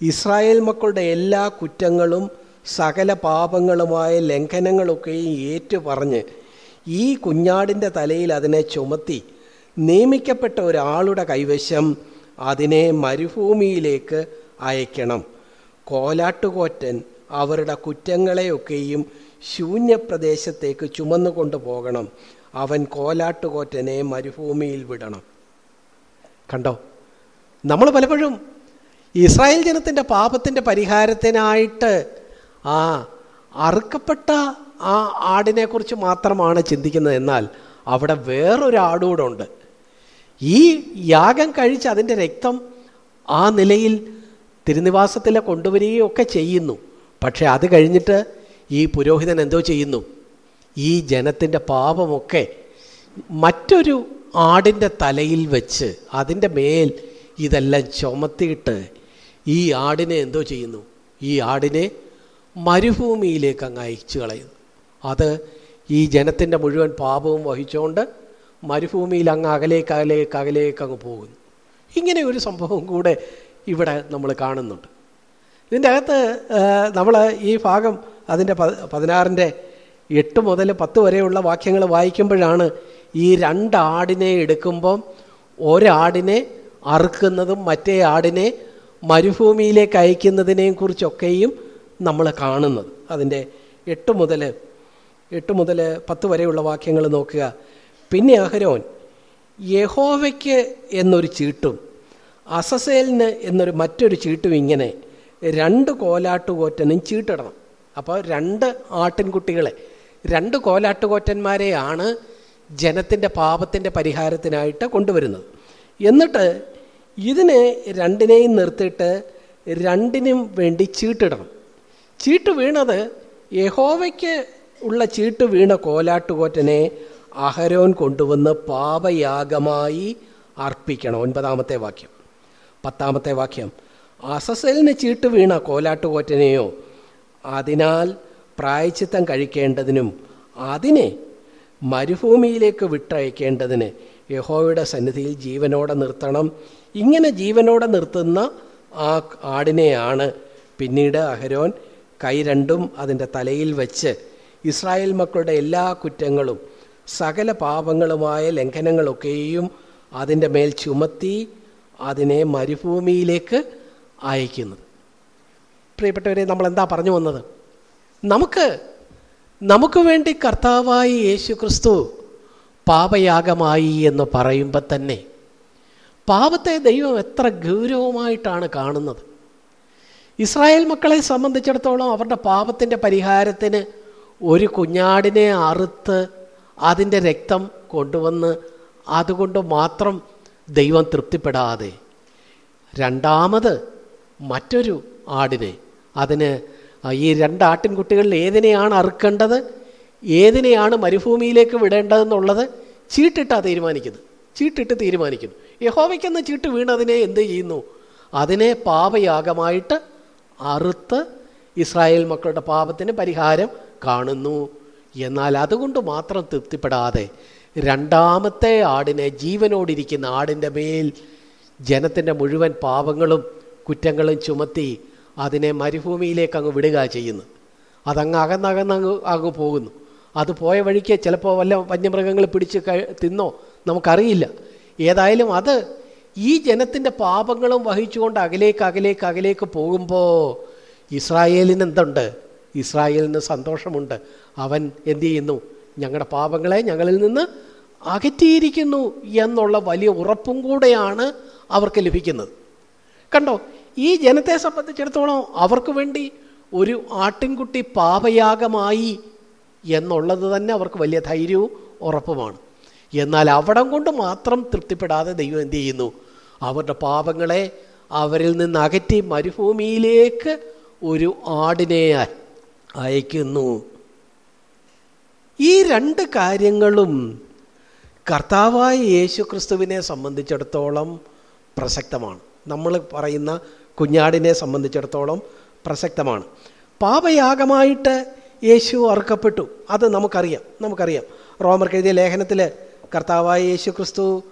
ഇസ്രായേൽ മക്കളുടെ എല്ലാ കുറ്റങ്ങളും സകല പാപങ്ങളുമായ ലംഘനങ്ങളൊക്കെയും ഏറ്റുപറഞ്ഞ് ഈ കുഞ്ഞാടിന്റെ തലയിൽ അതിനെ ചുമത്തി നിയമിക്കപ്പെട്ട ഒരാളുടെ കൈവശം അതിനെ മരുഭൂമിയിലേക്ക് അയക്കണം. കോലാട്ടുകോറ്റൻ അവരുടെ കുറ്റങ്ങളെയൊക്കെയും ശൂന്യപ്രദേശത്തേക്ക് ചുമന്നു പോകണം. അവൻ കോലാട്ടുകോറ്റനെ മരുഭൂമിയിൽ വിടണം. കണ്ടോ? നമ്മൾ പലപ്പോഴും ഇസ്രായേൽ ജനത്തിന്റെ പാപത്തിന്റെ പരിഹാരത്തിനായിട്ട് ആ അറുക്കപ്പെട്ട ആ ആടിനെക്കുറിച്ച് മാത്രമാണ് ചിന്തിക്കുന്നത്. എന്നാൽ അവിടെ വേറൊരാടുകൂടെ ഉണ്ട്. ഈ യാഗം കഴിച്ച് അതിന്റെ രക്തം ആ നിലയിൽ തിരുനിവാസത്തിൽ കൊണ്ടുവരികയും ഒക്കെ ചെയ്യുന്നു. പക്ഷെ അത് കഴിഞ്ഞിട്ട് ഈ പുരോഹിതൻ എന്തോ ചെയ്യുന്നു? ഈ ജനത്തിന്റെ പാപമൊക്കെ മറ്റൊരു ആടിന്റെ തലയിൽ വെച്ച് അതിന്റെ മേൽ ഇതെല്ലാം ചുമത്തിയിട്ട് ഈ ആടിനെ എന്തോ ചെയ്യുന്നു? ഈ ആടിനെ മരുഭൂമിയിലേക്ക് അങ്ങ് അയച്ചു കളയുന്നു. അത് ഈ ജനത്തിന്റെ മുഴുവൻ പാപവും വഹിച്ചുകൊണ്ട് മരുഭൂമിയിൽ അങ്ങ് അകലേക്ക് അകലേക്ക് അകലേക്ക് അങ്ങ് പോകുന്നു. ഇങ്ങനെ ഒരു സംഭവം കൂടെ ഇവിടെ നമ്മൾ കാണുന്നുണ്ട്. ഇതിന്റെ അകത്ത് നമ്മൾ ഈ ഭാഗം അതിന്റെ പതിനാറിന്റെ എട്ട് മുതൽ പത്ത് വരെയുള്ള വാക്യങ്ങൾ വായിക്കുമ്പോഴാണ് ഈ രണ്ടാടിനെ എടുക്കുമ്പം ഒരാടിനെ അറുക്കുന്നതും മറ്റേ ആടിനെ മരുഭൂമിയിലേക്ക് അയക്കുന്നതിനെയും കുറിച്ചൊക്കെയും നമ്മൾ കാണുന്നത്. അതിന്റെ എട്ട് മുതൽ എട്ട് മുതൽ പത്ത് വരെയുള്ള വാക്യങ്ങൾ നോക്കുക. പിന്നെ അഹരോൻ യഹോവയ്ക്ക് എന്നൊരു ചീട്ടും അസസേലിന് എന്നൊരു മറ്റൊരു ചീട്ടും ഇങ്ങനെ രണ്ട് കോലാട്ടുകോറ്റനും ചീട്ടിടണം. അപ്പോൾ രണ്ട് ആട്ടിൻകുട്ടികളെ രണ്ട് കോലാട്ടുകോറ്റന്മാരെയാണ് ജനത്തിന്റെ പാപത്തിന്റെ പരിഹാരത്തിനായിട്ട് കൊണ്ടുവരുന്നത്. എന്നിട്ട് ഇതിനെ രണ്ടിനെയും നിർത്തിയിട്ട് രണ്ടിനും വേണ്ടി ചീട്ടിടണം. ചീട്ട് വീണത് യഹോവയ്ക്ക് ഉള്ള ചീട്ട് വീണ കോലാട്ടുകോറ്റനെ അഹരോൻ കൊണ്ടുവന്ന് പാപയാഗമായി അർപ്പിക്കണം. ഒൻപതാമത്തെ വാക്യം. പത്താമത്തെ വാക്യം. അസസലിന് ചീട്ട് വീണ കോലാട്ടുകോറ്റനെയോ അതിനാൽ പ്രായച്ചിത്തം കഴിക്കേണ്ടതിനും അതിനെ മരുഭൂമിയിലേക്ക് വിട്ടയക്കേണ്ടതിന് യഹോയുടെ സന്നിധിയിൽ ജീവനോടെ നിർത്തണം. ഇങ്ങനെ ജീവനോടെ നിർത്തുന്ന ആ ആടിനെയാണ് പിന്നീട് അഹരോൻ കൈ രണ്ടും അതിന്റെ തലയിൽ വെച്ച് ഇസ്രായേൽ മക്കളുടെ എല്ലാ കുറ്റങ്ങളും സകല പാപങ്ങളുമായ ലംഘനങ്ങളൊക്കെയും അതിന്റെ മേൽ ചുമത്തി അതിനെ മരുഭൂമിയിലേക്ക് അയക്കുന്നത് പ്രിയപ്പെട്ടവരെ നമ്മൾ എന്താ പറഞ്ഞു വന്നത്? നമുക്ക് നമുക്ക് വേണ്ടി കർത്താവായി യേശു ക്രിസ്തു പാപയാഗമായി എന്ന് പറയുമ്പോൾ തന്നെ പാപത്തെ ദൈവം എത്ര ഗൗരവമായിട്ടാണ് കാണുന്നത്. ഇസ്രായേൽ മക്കളെ സംബന്ധിച്ചിടത്തോളം അവരുടെ പാപത്തിന്റെ പരിഹാരത്തിന് ഒരു കുഞ്ഞാടിനെ അറുത്ത് അതിന്റെ രക്തം കൊണ്ടുവന്ന് അതുകൊണ്ട് മാത്രം ദൈവം തൃപ്തിപ്പെടാതെ. രണ്ടാമത് മറ്റൊരു ആടിനെ. അതിന് ഈ രണ്ട് ആട്ടിൻകുട്ടികളിൽ ഏതിനെയാണ് അറുക്കേണ്ടത്? ഏതിനെയാണ് മരുഭൂമിയിലേക്ക് വിടേണ്ടതെന്നുള്ളത് ചീട്ടിട്ടാണ് തീരുമാനിക്കുന്നത്. ചീട്ടിട്ട് തീരുമാനിക്കുന്നു. യഹോവയ്ക്കെന്ന് ചീട്ട് വീണതിനെ എന്ത് ചെയ്യുന്നു? അതിനെ പാപയാഗമായിട്ട് അറുത്ത് ഇസ്രായേൽ മക്കളുടെ പാപത്തിന് പരിഹാരം കാണുന്നു. എന്നാൽ അതുകൊണ്ട് മാത്രം തൃപ്തിപ്പെടാതെ രണ്ടാമത്തെ ആടിനെ ജീവനോടിരിക്കുന്ന ആടിന്റെ മേൽ ജനത്തിന്റെ മുഴുവൻ പാപങ്ങളും കുറ്റങ്ങളും ചുമത്തി അതിനെ മരുഭൂമിയിലേക്ക് അങ്ങ് വിടുക ചെയ്യുന്നു. അതങ്ങ് അകന്നകന്നങ്ങ് അങ്ങ് പോകുന്നു. അത് പോയ വഴിക്ക് ചിലപ്പോൾ വല്ല വന്യമൃഗങ്ങൾ പിടിച്ച് തിന്നോ? നമുക്കറിയില്ല. ഏതായാലും അത് ഈ ജനത്തിന്റെ പാപങ്ങളും വഹിച്ചുകൊണ്ട് അകലേക്ക് അകലേക്ക് അകലേക്ക് പോകുമ്പോൾ ഇസ്രായേലിന് എന്തുണ്ട്? ഇസ്രായേലിന് സന്തോഷമുണ്ട്. അവൻ എന്തു ചെയ്യുന്നു? ഞങ്ങളുടെ പാപങ്ങളെ ഞങ്ങളിൽ നിന്ന് അകറ്റിയിരിക്കുന്നു എന്നുള്ള വലിയ ഉറപ്പും കൂടെയാണ് അവർക്ക് ലഭിക്കുന്നത്. കണ്ടോ ഈ ജനത്തെ സംബന്ധിച്ചിടത്തോളം അവർക്ക് വേണ്ടി ഒരു ആട്ടിൻകുട്ടി പാപയാഗമായി എന്നുള്ളത് തന്നെ അവർക്ക് വലിയ ധൈര്യവും ഉറപ്പുമാണ്. എന്നാൽ അവിടം കൊണ്ട് മാത്രം തൃപ്തിപ്പെടാതെ ദൈവം എന്തു ചെയ്യുന്നു? അവരുടെ പാപങ്ങളെ അവരിൽ നിന്ന് അകറ്റി മരുഭൂമിയിലേക്ക് ഒരു ആടിനെ അയക്കുന്നു. ഈ രണ്ട് കാര്യങ്ങളും കർത്താവായ യേശു ക്രിസ്തുവിനെ സംബന്ധിച്ചിടത്തോളം പ്രസക്തമാണ്. നമ്മൾ പറയുന്ന കുഞ്ഞാടിനെ സംബന്ധിച്ചിടത്തോളം പ്രസക്തമാണ്. പാപയാഗമായിട്ട് യേശു അറുക്കപ്പെട്ടു. അത് നമുക്കറിയാം. നമുക്കറിയാം. റോമർ എഴുതിയ ലേഖനത്തിൽ കർത്താവായ യേശു ക്രിസ്തു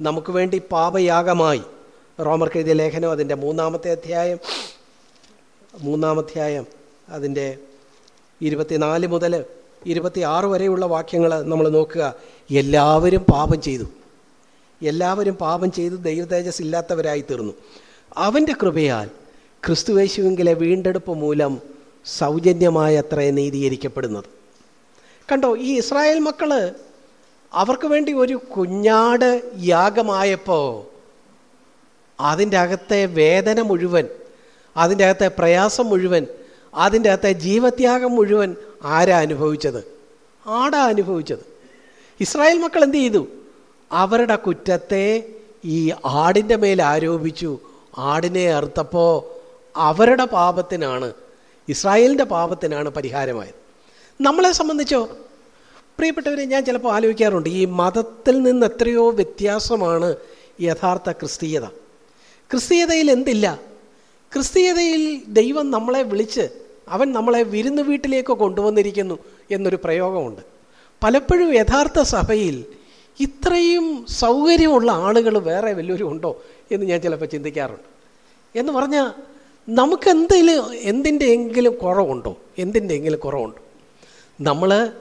നമുക്ക് വേണ്ടി പാപയാഗമായി. റോമർ എഴുതിയ ലേഖനം അതിന്റെ മൂന്നാമത്തെ അധ്യായം മൂന്നാമധ്യായം അതിന്റെ ഇരുപത്തിനാല് മുതൽ ഇരുപത്തി ആറ് വരെയുള്ള വാക്യങ്ങൾ നമ്മൾ നോക്കുക. എല്ലാവരും പാപം ചെയ്തു. എല്ലാവരും പാപം ചെയ്ത് ദൈവതേജസ് ഇല്ലാത്തവരായി തീർന്നു. അവന്റെ കൃപയാൽ ക്രിസ്തുവേശുവിങ്കിലെ വീണ്ടെടുപ്പ് മൂലം സൗജന്യമായ അത്ര നീതീകരിക്കപ്പെടുന്നത്. കണ്ടോ ഈ ഇസ്രായേൽ മക്കൾ അവർക്ക് വേണ്ടി ഒരു കുഞ്ഞാട് യാഗമായപ്പോൾ അതിന്റെ അകത്തെ വേദന മുഴുവൻ അതിന്റെ അകത്തെ പ്രയാസം മുഴുവൻ അതിന്റെ അകത്തെ ജീവത്യാഗം മുഴുവൻ ആരാ അനുഭവിച്ചത്? ആടാ അനുഭവിച്ചത്. ഇസ്രായേൽ മക്കൾ എന്ത് ചെയ്തു? അവരുടെ കുറ്റത്തെ ഈ ആടിന്റെ മേൽ ആരോപിച്ചു. ആടിനെ അറുത്തപ്പോൾ അവരുടെ പാപത്തിനാണ് ഇസ്രായേലിന്റെ പാപത്തിനാണ് പരിഹാരമായത്. നമ്മളെ സംബന്ധിച്ചോ? പ്രിയപ്പെട്ടവരെ ഞാൻ ചിലപ്പോൾ ആലോചിക്കാറുണ്ട് ഈ മതത്തിൽ നിന്ന് എത്രയോ വ്യത്യാസമാണ് യഥാർത്ഥ ക്രിസ്തീയത. ക്രിസ്തീയതയിൽ എന്തില്ല? ക്രിസ്തീയതയിൽ ദൈവം നമ്മളെ വിളിച്ച് അവൻ നമ്മളെ വിരുന്ന് വീട്ടിലേക്ക് കൊണ്ടുവന്നിരിക്കുന്നു എന്നൊരു പ്രയോഗമുണ്ട്. പലപ്പോഴും യഥാർത്ഥ സഭയിൽ ഇത്രയും സൗകര്യമുള്ള ആളുകൾ വേറെ വല്ലവരും ഉണ്ടോ എന്ന് ഞാൻ ചിലപ്പോൾ ചിന്തിക്കാറുണ്ട്. എന്ന് പറഞ്ഞാൽ നമുക്ക് എന്തെങ്കിലും എന്തിന്റെ എങ്കിലും കുറവുണ്ടോ? എന്തിന്റെ എങ്കിലും കുറവുണ്ടോ? നമ്മൾ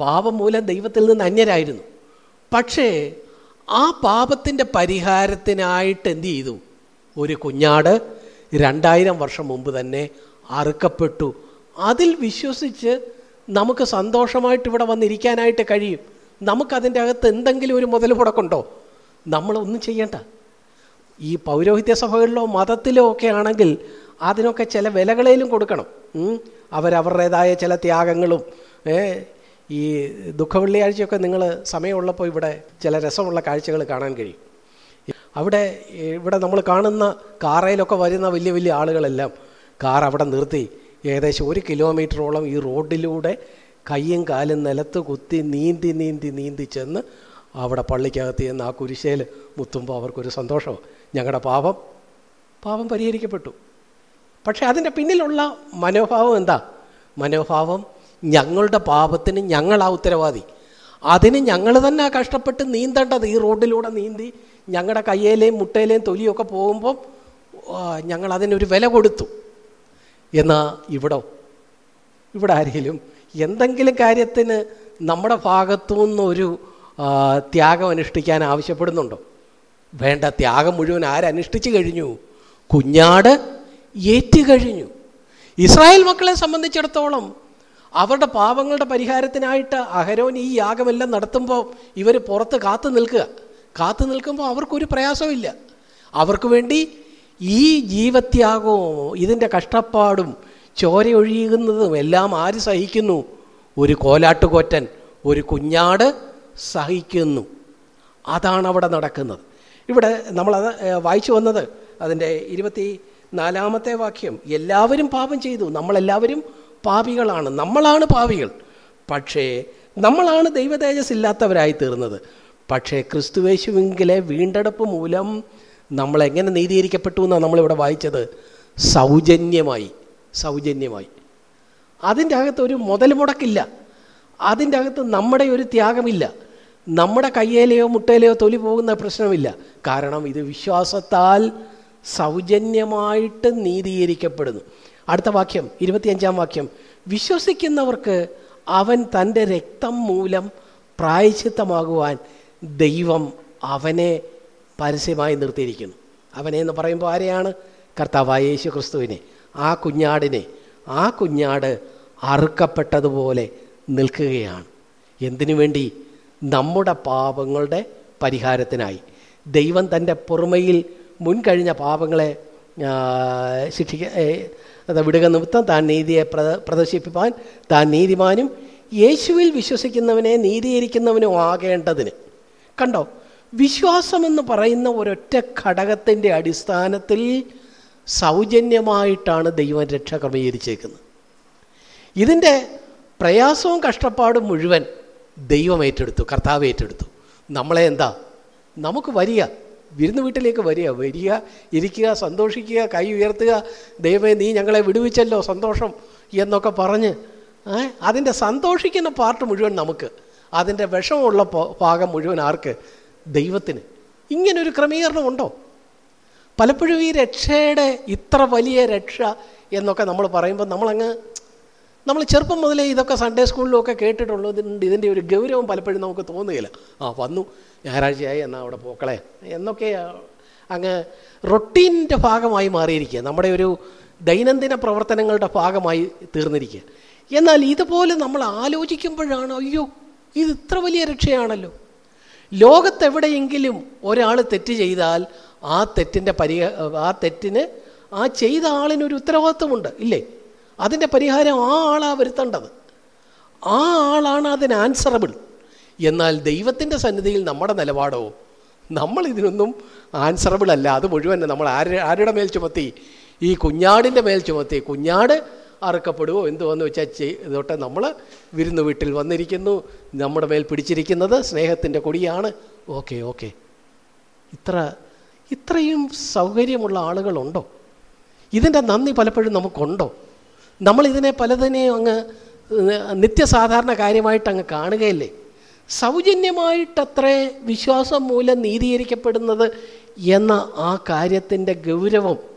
പാപം മൂലം ദൈവത്തിൽ നിന്ന് അന്യരായിരുന്നു. പക്ഷേ ആ പാപത്തിന്റെ പരിഹാരത്തിനായിട്ട് എന്ത് ചെയ്തു? ഒരു കുഞ്ഞാട് രണ്ടായിരം വർഷം മുമ്പ് തന്നെ അറുക്കപ്പെട്ടു. അതിൽ വിശ്വസിച്ച് നമുക്ക് സന്തോഷമായിട്ട് ഇവിടെ വന്നിരിക്കാനായിട്ട് കഴിയും. നമുക്കതിന്റെ അകത്ത് എന്തെങ്കിലും ഒരു മുതൽ മുടക്കുണ്ടോ? നമ്മളൊന്നും ചെയ്യണ്ട. ഈ പൗരോഹിത്യ സഭകളിലോ മതത്തിലോ ഒക്കെ ആണെങ്കിൽ അതിനൊക്കെ ചില വിലകളേലും കൊടുക്കണം. അവരവരുടേതായ ചില ത്യാഗങ്ങളും ഈ ദുഃഖവെള്ളിയാഴ്ചയൊക്കെ നിങ്ങൾ സമയമുള്ളപ്പോൾ ഇവിടെ ചില രസമുള്ള കാഴ്ചകൾ കാണാൻ കഴിയും. അവിടെ ഇവിടെ നമ്മൾ കാണുന്ന കാറയിലൊക്കെ വരുന്ന വലിയ വലിയ ആളുകളെല്ലാം കാർ അവിടെ നിർത്തി. ഏകദേശം ഒരു കിലോമീറ്ററോളം ഈ റോഡിലൂടെ കയ്യും കാലും നിലത്ത് കുത്തി നീന്തി നീന്തി നീന്തി ചെന്ന് അവിടെ പള്ളിക്കകത്ത് ചെന്ന് ആ കുരിശേൽ മുത്തുമ്പോൾ അവർക്കൊരു സന്തോഷമോ ഞങ്ങളുടെ പാപം പാപം പരിഹരിക്കപ്പെട്ടു. പക്ഷേ അതിന്റെ പിന്നിലുള്ള മനോഭാവം എന്താ? മനോഭാവം ഞങ്ങളുടെ പാപത്തിന് ഞങ്ങളാ ഉത്തരവാദി. അതിന് ഞങ്ങൾ തന്നെ കഷ്ടപ്പെട്ട് നീന്തേണ്ടത് ഈ റോഡിലൂടെ നീന്തി ഞങ്ങളുടെ കയ്യേലെയും മുട്ടയിലെയും തൊലിയൊക്കെ പോകുമ്പം ഞങ്ങൾ അതിനൊരു വില കൊടുത്തു. എന്നാ ഇവിടോ? ഇവിടെ ആരെങ്കിലും? എന്തെങ്കിലും കാര്യത്തിന് നമ്മുടെ ഭാഗത്തു നിന്നൊരു ത്യാഗം അനുഷ്ഠിക്കാൻ ആവശ്യപ്പെടുന്നുണ്ടോ? വേണ്ട ത്യാഗം മുഴുവൻ ആരനുഷ്ഠിച്ചു കഴിഞ്ഞു? കുഞ്ഞാട് ഏറ്റുകഴിഞ്ഞു ഇസ്രായേൽ മക്കളെ സംബന്ധിച്ചിടത്തോളം അവരുടെ പാപങ്ങളുടെ പരിഹാരത്തിനായിട്ട് അഹരോൻ ഈ യാഗമെല്ലാം നടത്തുമ്പോൾ ഇവർ പുറത്ത് കാത്തു നിൽക്കുക. കാത്തു നിൽക്കുമ്പോൾ അവർക്കൊരു പ്രയാസമില്ല അവർക്ക് വേണ്ടി ഈ ജീവത്യാഗവും ഇതിന്റെ കഷ്ടപ്പാടും ചോരയൊഴിയുന്നതും എല്ലാം ആര് സഹിക്കുന്നു? ഒരു കോലാട്ടുകൊറ്റൻ ഒരു കുഞ്ഞാട് സഹിക്കുന്നു. അതാണ് അവിടെ നടക്കുന്നത്. ഇവിടെ നമ്മളത് വായിച്ചു വന്നത് അതിന്റെ ഇരുപത്തി നാലാമത്തെ വാക്യം. എല്ലാവരും പാപം ചെയ്തു. നമ്മളെല്ലാവരും പാപികളാണ്. നമ്മളാണ് പാപികൾ. പക്ഷേ നമ്മളാണ് ദൈവതേജസ് ഇല്ലാത്തവരായി തീർന്നത്. പക്ഷേ ക്രിസ്തുവേശുവിങ്കിലെ വീണ്ടെടുപ്പ് മൂലം നമ്മളെങ്ങനെ നീതീകരിക്കപ്പെട്ടു എന്നാണ് നമ്മളിവിടെ വായിച്ചത്? സൗജന്യമായി സൗജന്യമായി. അതിന്റെ അകത്ത് ഒരു മുതൽ മുടക്കില്ല. അതിന്റെ അകത്ത് നമ്മുടെ ഒരു ത്യാഗമില്ല. നമ്മുടെ കയ്യേലെയോ മുട്ടയിലെയോ തൊലി പോകുന്ന പ്രശ്നമില്ല. കാരണം ഇത് വിശ്വാസത്താൽ സൗജന്യമായിട്ട് നീതീകരിക്കപ്പെടുന്നു. അടുത്ത വാക്യം ഇരുപത്തിയഞ്ചാം വാക്യം. വിശ്വസിക്കുന്നവർക്ക് അവൻ തന്റെ രക്തം മൂലം പ്രായശിത്തമാകുവാൻ ദൈവം അവനെ പരസ്യമായി നിർത്തിയിരിക്കുന്നു. അവനെ എന്ന് പറയുമ്പോൾ ആരെയാണ്? കർത്താവായ യേശു ക്രിസ്തുവിനെ ആ കുഞ്ഞാടിനെ. ആ കുഞ്ഞാട് അറുക്കപ്പെട്ടതുപോലെ നിൽക്കുകയാണ്. എന്തിനു വേണ്ടി? നമ്മുടെ പാപങ്ങളുടെ പരിഹാരത്തിനായി. ദൈവം തന്റെ പുറമയിൽ മുൻകഴിഞ്ഞ പാപങ്ങളെ ശിക്ഷിക്ക വിടുക നിമിത്തം താൻ നീതിയെ പ്ര പ്രദർശിപ്പിപ്പാൻ താൻ നീതിമാനും യേശുവിൽ വിശ്വസിക്കുന്നവനെ നീതീകരിക്കുന്നവനും ആകേണ്ടതിന്. കണ്ടോ? വിശ്വാസമെന്ന് പറയുന്ന ഒരൊറ്റ ഘടകത്തിന്റെ അടിസ്ഥാനത്തിൽ സൗജന്യമായിട്ടാണ് ദൈവം രക്ഷ ക്രമീകരിച്ചേക്കുന്നത്. ഇതിന്റെ പ്രയാസവും കഷ്ടപ്പാടും മുഴുവൻ ദൈവം ഏറ്റെടുത്തു കർത്താവ് ഏറ്റെടുത്തു. നമ്മളെ എന്താ? നമുക്ക് വരിക. വിരുന്ന് വീട്ടിലേക്ക് വരിക. വരിക ഇരിക്കുക സന്തോഷിക്കുക കൈ ഉയർത്തുക. ദൈവമേ നീ ഞങ്ങളെ വിടുവിച്ചല്ലോ സന്തോഷം എന്നൊക്കെ പറഞ്ഞ് അതിന്റെ സന്തോഷിക്കുന്ന പാർട്ട് മുഴുവൻ നമുക്ക് അതിന്റെ വിഷമുള്ള ഭാഗം മുഴുവൻ ആർക്ക്? ദൈവത്തിന്. ഇങ്ങനൊരു ക്രമീകരണം ഉണ്ടോ പലപ്പോഴും ഈ രക്ഷയുടെ ഇത്ര വലിയ രക്ഷ എന്നൊക്കെ നമ്മൾ പറയുമ്പോൾ നമ്മളങ്ങ് നമ്മൾ ചെറുപ്പം മുതലേ ഇതൊക്കെ സൺഡേ സ്കൂളിലൊക്കെ കേട്ടിട്ടുള്ളതുകൊണ്ട് ഇതിന്റെ ഒരു ഗൗരവം പലപ്പോഴും നമുക്ക് തോന്നുകയില്ല. ആ വന്നു. ഞായറാഴ്ചയായി എന്നാൽ അവിടെ പോക്കളെ. എന്നൊക്കെ അങ്ങ് റൊട്ടീന്റെ ഭാഗമായി മാറിയിരിക്കുക. നമ്മുടെ ഒരു ദൈനംദിന പ്രവർത്തനങ്ങളുടെ ഭാഗമായി തീർന്നിരിക്കുക. എന്നാൽ ഇതുപോലെ നമ്മൾ ആലോചിക്കുമ്പോഴാണ് അയ്യോ ഇത് ഇത്ര വലിയ രക്ഷയാണല്ലോ. ലോകത്തെവിടെയെങ്കിലും ഒരാൾ തെറ്റ് ചെയ്താൽ ആ തെറ്റിന്റെ പരിഹ ആ തെറ്റിന് ആ ചെയ്ത ആളിനൊരു ഉത്തരവാദിത്വമുണ്ട് ഇല്ലേ? അതിന്റെ പരിഹാരം ആ ആളാണ് വരുത്തേണ്ടത്. ആ ആളാണ് അതിന് ആൻസറബിൾ എന്നാൽ ദൈവത്തിന്റെ സന്നിധിയിൽ നമ്മുടെ നിലപാടോ നമ്മൾ ഇതിനൊന്നും ആൻസറബിൾ അല്ല. അത് മുഴുവൻ നമ്മൾ ആര് ആരുടെ മേൽ ചുമത്തി? ഈ കുഞ്ഞാടിന്റെ മേൽ ചുമത്തി. കുഞ്ഞാട് അറുക്കപ്പെടുവോ എന്തുവെന്ന് വെച്ചാൽ ചെയ് തൊട്ട് നമ്മൾ വിരുന്ന് വീട്ടിൽ വന്നിരിക്കുന്നു നമ്മുടെ മേൽ പിടിച്ചിരിക്കുന്നത് സ്നേഹത്തിന്റെ കൊടിയാണ്. Okay okay. ഇത്ര ഇത്രയും സൗകര്യമുള്ള ആളുകളുണ്ടോ? ഇതിന്റെ നന്ദി പലപ്പോഴും നമുക്കുണ്ടോ? നമ്മളിതിനെ പലതിനെയും അങ്ങ് നിത്യസാധാരണ കാര്യമായിട്ട് അങ്ങ് കാണുകയല്ലേ? സൗജന്യമായിട്ടത്രേ വിശ്വാസം മൂലം നീതീകരിക്കപ്പെടുന്നത് എന്ന ആ കാര്യത്തിന്റെ ഗൗരവം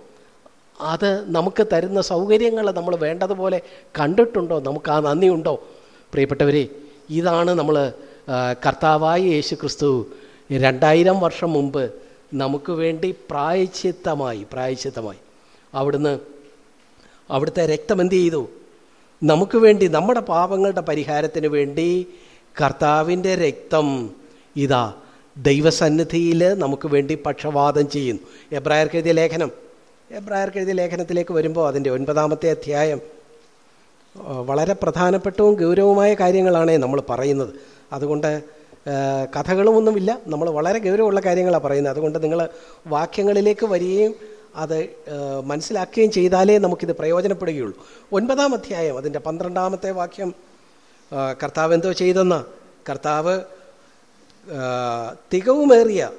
അത് നമുക്ക് തരുന്ന സൗകര്യങ്ങൾ നമ്മൾ വേണ്ടതുപോലെ കണ്ടിട്ടുണ്ടോ? നമുക്ക് ആ നന്ദിയുണ്ടോ പ്രിയപ്പെട്ടവരെ ഇതാണ് നമ്മൾ കർത്താവായ യേശു ക്രിസ്തു രണ്ടായിരം വർഷം മുമ്പ് നമുക്ക് വേണ്ടി പ്രായച്ചിത്തമായി പ്രായച്ചിത്തമായി അവിടുന്ന് അവിടുത്തെ രക്തം എന്ത് ചെയ്തു? നമുക്ക് വേണ്ടി നമ്മുടെ പാപങ്ങളുടെ പരിഹാരത്തിന് വേണ്ടി കർത്താവിന്റെ രക്തം ഇതാ ദൈവസന്നിധിയിൽ നമുക്ക് വേണ്ടി പക്ഷവാദം ചെയ്യുന്നു. എബ്രായർക്കെഴുതിയ ലേഖനം എബ്രായർക്ക് എഴുതിയ ലേഖനത്തിലേക്ക് വരുമ്പോൾ അതിന്റെ ഒൻപതാമത്തെ അധ്യായം വളരെ പ്രധാനപ്പെട്ടവും ഗൗരവമായ കാര്യങ്ങളാണ് നമ്മൾ പറയുന്നത്. അതുകൊണ്ട് കഥകളുമൊന്നുമില്ല. നമ്മൾ വളരെ ഗൗരവമുള്ള കാര്യങ്ങളാണ് പറയുന്നത്. അതുകൊണ്ട് നിങ്ങൾ വാക്യങ്ങളിലേക്ക് വരികയും അത് മനസ്സിലാക്കുകയും ചെയ്താലേ നമുക്കിത് പ്രയോജനപ്പെടുകയുള്ളൂ. ഒൻപതാം അധ്യായം അതിന്റെ പന്ത്രണ്ടാമത്തെ വാക്യം കർത്താവ് എന്തോ ചെയ്തെന്ന? കർത്താവ് തികവുമേറിയ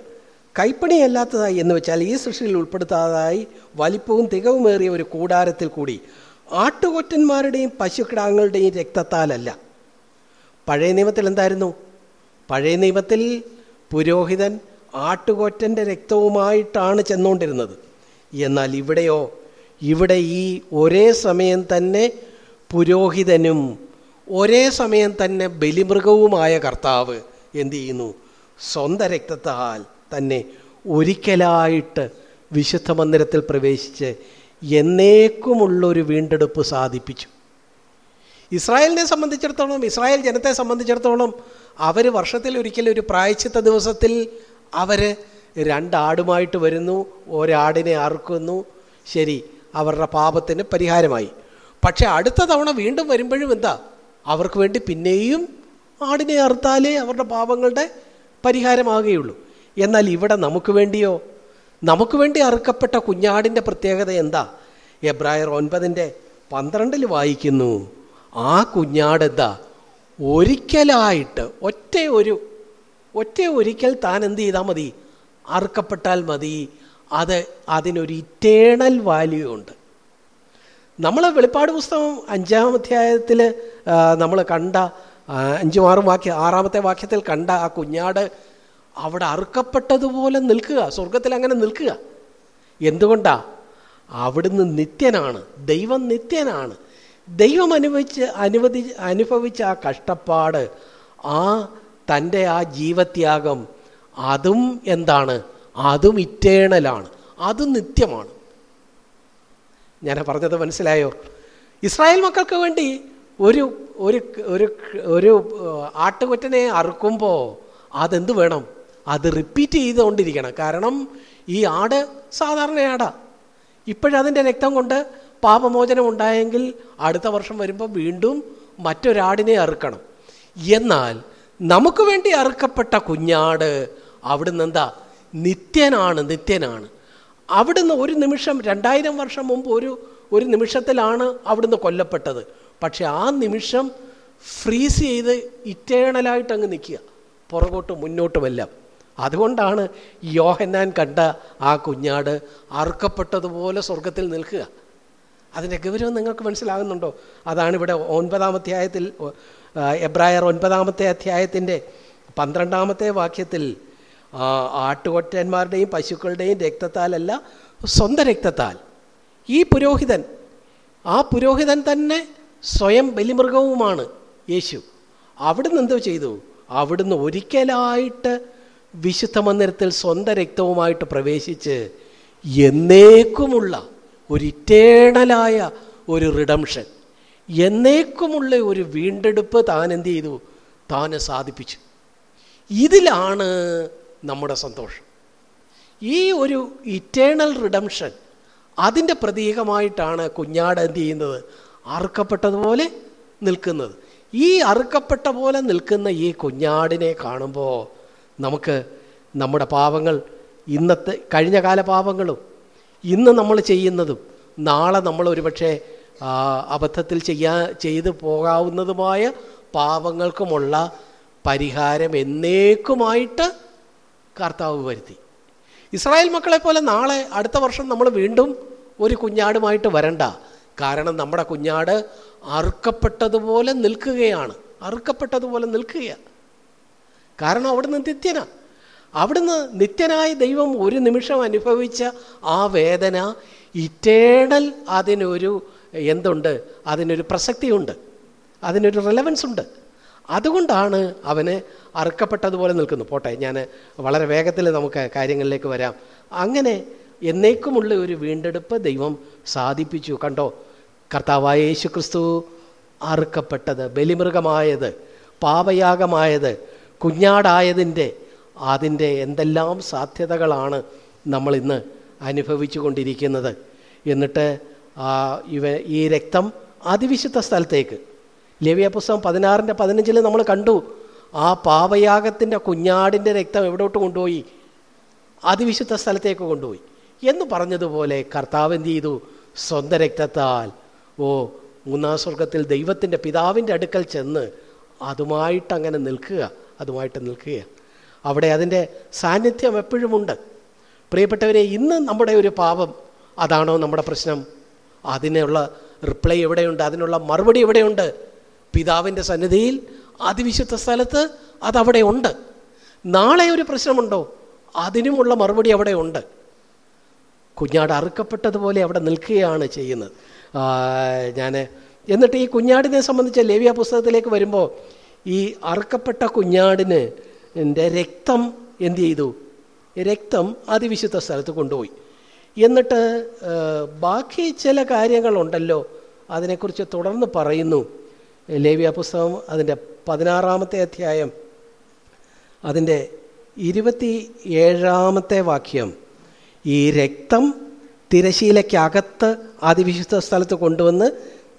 കൈപ്പണിയല്ലാത്തതായി എന്ന് വെച്ചാൽ ഈ സൃഷ്ടിയിൽ ഉൾപ്പെടുത്താതായി വലിപ്പവും തികവുമേറിയ ഒരു കൂടാരത്തിൽ കൂടി ആട്ടുകൊറ്റന്മാരുടെയും പശുക്കിടാങ്ങളുടെയും രക്തത്താലല്ല. പഴയ നിയമത്തിൽ എന്തായിരുന്നു? പഴയ നിയമത്തിൽ പുരോഹിതൻ ആട്ടുകൊറ്റന്റെ രക്തവുമായിട്ടാണ് ചെന്നുകൊണ്ടിരുന്നത്. എന്നാൽ ഇവിടെയോ ഇവിടെ ഈ ഒരേ സമയം തന്നെ പുരോഹിതനും ഒരേ സമയം തന്നെ ബലിമൃഗവുമായ കർത്താവ് എന്തു ചെയ്യുന്നു? സ്വന്തം രക്തത്താൽ തന്നെ ഒരിക്കലായിട്ട് വിശുദ്ധ മന്ദിരത്തിൽ പ്രവേശിച്ച് എന്നേക്കുമുള്ളൊരു വീണ്ടെടുപ്പ് സാധിപ്പിച്ചു. ഇസ്രായേലിനെ സംബന്ധിച്ചിടത്തോളം ഇസ്രായേൽ ജനത്തെ സംബന്ധിച്ചിടത്തോളം അവർ വർഷത്തിൽ ഒരിക്കലും ഒരു പ്രായച്ചിത്ത ദിവസത്തിൽ അവർ രണ്ടാടുമായിട്ട് വരുന്നു ഒരാടിനെ അറുക്കുന്നു ശരി അവരുടെ പാപത്തിന് പരിഹാരമായി. പക്ഷേ അടുത്ത തവണ വീണ്ടും വരുമ്പോഴും എന്താ? അവർക്ക് വേണ്ടി പിന്നെയും ആടിനെ അറുത്താലേ അവരുടെ പാപങ്ങളുടെ പരിഹാരമാകുകയുള്ളൂ. എന്നാൽ ഇവിടെ നമുക്ക് വേണ്ടിയോ? നമുക്ക് വേണ്ടി അറുക്കപ്പെട്ട കുഞ്ഞാടിന്റെ പ്രത്യേകത എന്താ? എബ്രായർ ഒൻപതിന്റെ പന്ത്രണ്ടിൽ വായിക്കുന്നു ആ കുഞ്ഞാട് എന്താ ഒരിക്കലായിട്ട് ഒറ്റ ഒരു ഒറ്റ ഒരിക്കൽ താൻ എന്ത് ചെയ്താൽ മതി? അറുക്കപ്പെട്ടാൽ മതി. അത് അതിനൊരു ഇറ്റേണൽ വാല്യൂ ഉണ്ട്. നമ്മൾ വെളിപ്പാട് പുസ്തകം അഞ്ചാം അധ്യായത്തിൽ നമ്മൾ കണ്ട അഞ്ചും ആറും വാക്യ ആറാമത്തെ വാക്യത്തിൽ കണ്ട ആ കുഞ്ഞാട് അവിടെ അറുക്കപ്പെട്ടതുപോലെ നിൽക്കുക സ്വർഗത്തിൽ അങ്ങനെ നിൽക്കുക. എന്തുകൊണ്ടാ? അവിടുന്ന് നിത്യനാണ് ദൈവം നിത്യനാണ്. ദൈവം അനുഭവിച്ച് അനുവദി അനുഭവിച്ച ആ കഷ്ടപ്പാട് ആ തന്റെ ആ ജീവത്യാഗം അതും എന്താണ്? അതും ഇറ്റേണലാണ് അതും നിത്യമാണ്. ഞാൻ പറഞ്ഞത് മനസ്സിലായോ? ഇസ്രായേൽ മക്കൾക്ക് വേണ്ടി ഒരു ഒരു ഒരു ആട്ടുകൊറ്റനെ അറുക്കുമ്പോൾ അതെന്ത് വേണം? അത് റിപ്പീറ്റ് ചെയ്തുകൊണ്ടിരിക്കണം. കാരണം ഈ ആട് സാധാരണ ആടാ. ഇപ്പോഴതിന്റെ രക്തം കൊണ്ട് പാപമോചനം ഉണ്ടായെങ്കിൽ അടുത്ത വർഷം വരുമ്പോൾ വീണ്ടും മറ്റൊരാടിനെ അറുക്കണം. എന്നാൽ നമുക്ക് വേണ്ടി അറുക്കപ്പെട്ട കുഞ്ഞാട് അവിടുന്ന് എന്താ? നിത്യനാണ് നിത്യനാണ്. അവിടുന്ന് ഒരു നിമിഷം രണ്ടായിരം വർഷം മുമ്പ് ഒരു ഒരു നിമിഷത്തിലാണ് അവിടുന്ന് കൊല്ലപ്പെട്ടത്. പക്ഷെ ആ നിമിഷം ഫ്രീസ് ചെയ്ത് ഇറ്റേണലായിട്ട് അങ്ങ് നിൽക്കുക. പുറകോട്ടും മുന്നോട്ടുമെല്ലാം. അതുകൊണ്ടാണ് യോഹന്നാൻ കണ്ട ആ കുഞ്ഞാട് അറുക്കപ്പെട്ടതുപോലെ സ്വർഗത്തിൽ നിൽക്കുക. അതിന്റെ ഗൗരവം നിങ്ങൾക്ക് മനസ്സിലാകുന്നുണ്ടോ? അതാണ് ഇവിടെ ഒൻപതാം അധ്യായത്തിൽ ആ, എബ്രായർ ഒൻപതാമത്തെ അധ്യായത്തിന്റെ പന്ത്രണ്ടാമത്തെ വാക്യത്തിൽ ആട്ടുകൊറ്റന്മാരുടെയും പശുക്കളുടെയും രക്തത്താലല്ല സ്വന്തം രക്തത്താൽ. ഈ പുരോഹിതൻ ആ പുരോഹിതൻ തന്നെ സ്വയം ബലിമൃഗവുമാണ് യേശു. അവിടുന്ന് എന്തോ ചെയ്തു? അവിടുന്ന് ഒരിക്കലായിട്ട് വിശുദ്ധ മന്ദിരത്തിൽ സ്വന്തം രക്തവുമായിട്ട് പ്രവേശിച്ച് എന്നേക്കുമുള്ള ഒരു ഇറ്റേണലായ ഒരു റിഡംഷൻ എന്നേക്കുമുള്ള ഒരു വീണ്ടെടുപ്പ് താൻ എന്ത് ചെയ്തു? താൻ സാധിപ്പിച്ചു. ഇതിലാണ് നമ്മുടെ സന്തോഷം. ഈ ഒരു ഇറ്റേണൽ റിഡംഷൻ അതിന്റെ പ്രതീകമായിട്ടാണ് കുഞ്ഞാട് എന്ത് ചെയ്യുന്നത്? അറുക്കപ്പെട്ടതുപോലെ നിൽക്കുന്നത്. ഈ അറുക്കപ്പെട്ട പോലെ നിൽക്കുന്ന ഈ കുഞ്ഞാടിനെ കാണുമ്പോൾ നമുക്ക് നമ്മുടെ പാപങ്ങൾ ഇന്നത്തെ കഴിഞ്ഞ കാല പാപങ്ങളും ഇന്ന് നമ്മൾ ചെയ്യുന്നതും നാളെ നമ്മൾ ഒരുപക്ഷെ അബദ്ധത്തിൽ ചെയ്യാ ചെയ്തു പോകാവുന്നതുമായ പാപങ്ങൾക്കുമുള്ള പരിഹാരം എന്നേക്കുമായിട്ട് കർത്താവ് വരുത്തി. ഇസ്രായേൽ മക്കളെ പോലെ നാളെ അടുത്ത വർഷം നമ്മൾ വീണ്ടും ഒരു കുഞ്ഞാടുമായിട്ട് വരണ്ട. കാരണം നമ്മുടെ കുഞ്ഞാട് അറുക്കപ്പെട്ടതുപോലെ നിൽക്കുകയാണ്. അറുക്കപ്പെട്ടതുപോലെ നിൽക്കുകയാണ്. കാരണം അവിടുന്ന് നിത്യനാ. അവിടുന്ന് നിത്യനായ ദൈവം ഒരു നിമിഷം അനുഭവിച്ച ആ വേദന ഇറ്റേണൽ അതിനൊരു എന്തുണ്ട്? അതിനൊരു പ്രസക്തിയുണ്ട്. അതിനൊരു റിലവൻസ് ഉണ്ട്. അതുകൊണ്ടാണ് അവന് അറുക്കപ്പെട്ടതുപോലെ നിൽക്കുന്നു. പോട്ടെ ഞാൻ വളരെ വേഗത്തിൽ നമുക്ക് കാര്യങ്ങളിലേക്ക് വരാം. അങ്ങനെ എന്നേക്കുമുള്ള ഒരു വീണ്ടെടുപ്പ് ദൈവം സാധിപ്പിച്ചു. കണ്ടോ? കർത്താവായ യേശു ക്രിസ്തു അറുക്കപ്പെട്ടത് ബലിമൃഗമായത് പാപയാഗമായത് കുഞ്ഞാടായതിന്റെ അതിന്റെ എന്തെല്ലാം സാധ്യതകളാണ് നമ്മൾ ഇന്ന് അനുഭവിച്ചു കൊണ്ടിരിക്കുന്നത് എന്നിട്ട് ഇവ ഈ രക്തം അതിവിശുദ്ധ സ്ഥലത്തേക്ക്. ലവ്യ പുസ്തകം പതിനാറിന്റെ പതിനഞ്ചിൽ നമ്മൾ കണ്ടു. ആ പാവയാഗത്തിന്റെ കുഞ്ഞാടിന്റെ രക്തം എവിടോട്ട് കൊണ്ടുപോയി? അതിവിശുദ്ധ സ്ഥലത്തേക്ക് കൊണ്ടുപോയി. എന്ന് പറഞ്ഞതുപോലെ കർത്താവ് എന്ത് ചെയ്തു? സ്വന്തം രക്തത്താൽ ഓ മൂന്നാം സ്വർഗത്തിൽ ദൈവത്തിന്റെ പിതാവിന്റെ അടുക്കൽ ചെന്ന് അതുമായിട്ടങ്ങനെ നിൽക്കുക. അതുമായിട്ട് നിൽക്കുകയാണ്. അവിടെ അതിന്റെ സാന്നിധ്യം എപ്പോഴുമുണ്ട്. പ്രിയപ്പെട്ടവരെ ഇന്ന് നമ്മുടെ ഒരു പാപം അതാണോ നമ്മുടെ പ്രശ്നം? അതിനുള്ള റിപ്ലൈ എവിടെയുണ്ട്? അതിനുള്ള മറുപടി എവിടെയുണ്ട്? പിതാവിന്റെ സന്നിധിയിൽ അതിവിശുദ്ധ സ്ഥലത്ത് അതവിടെ ഉണ്ട് നാളെ ഒരു പ്രശ്നമുണ്ടോ? അതിനുമുള്ള മറുപടി അവിടെ ഉണ്ട് കുഞ്ഞാട് അറുക്കപ്പെട്ടതുപോലെ അവിടെ നിൽക്കുകയാണ് ചെയ്യുന്നത്. ഞാൻ എന്നിട്ട് ഈ കുഞ്ഞാടിനെ സംബന്ധിച്ച ലേവ്യ പുസ്തകത്തിലേക്ക് വരുമ്പോൾ ഈ അറുക്കപ്പെട്ട കുഞ്ഞാടിന് എന്റെ രക്തം എന്ത് ചെയ്തു? രക്തം അതിവിശുദ്ധ സ്ഥലത്ത് കൊണ്ടുപോയി. എന്നിട്ട് ബാക്കി ചില കാര്യങ്ങളുണ്ടല്ലോ അതിനെക്കുറിച്ച് തുടർന്ന് പറയുന്നു. ലേവ്യ പുസ്തകം അതിന്റെ പതിനാറാമത്തെ അധ്യായം അതിന്റെ ഇരുപത്തി ഏഴാമത്തെ വാക്യം. ഈ രക്തം തിരശീലയ്ക്കകത്ത് അതിവിശുദ്ധ സ്ഥലത്ത് കൊണ്ടുവന്ന്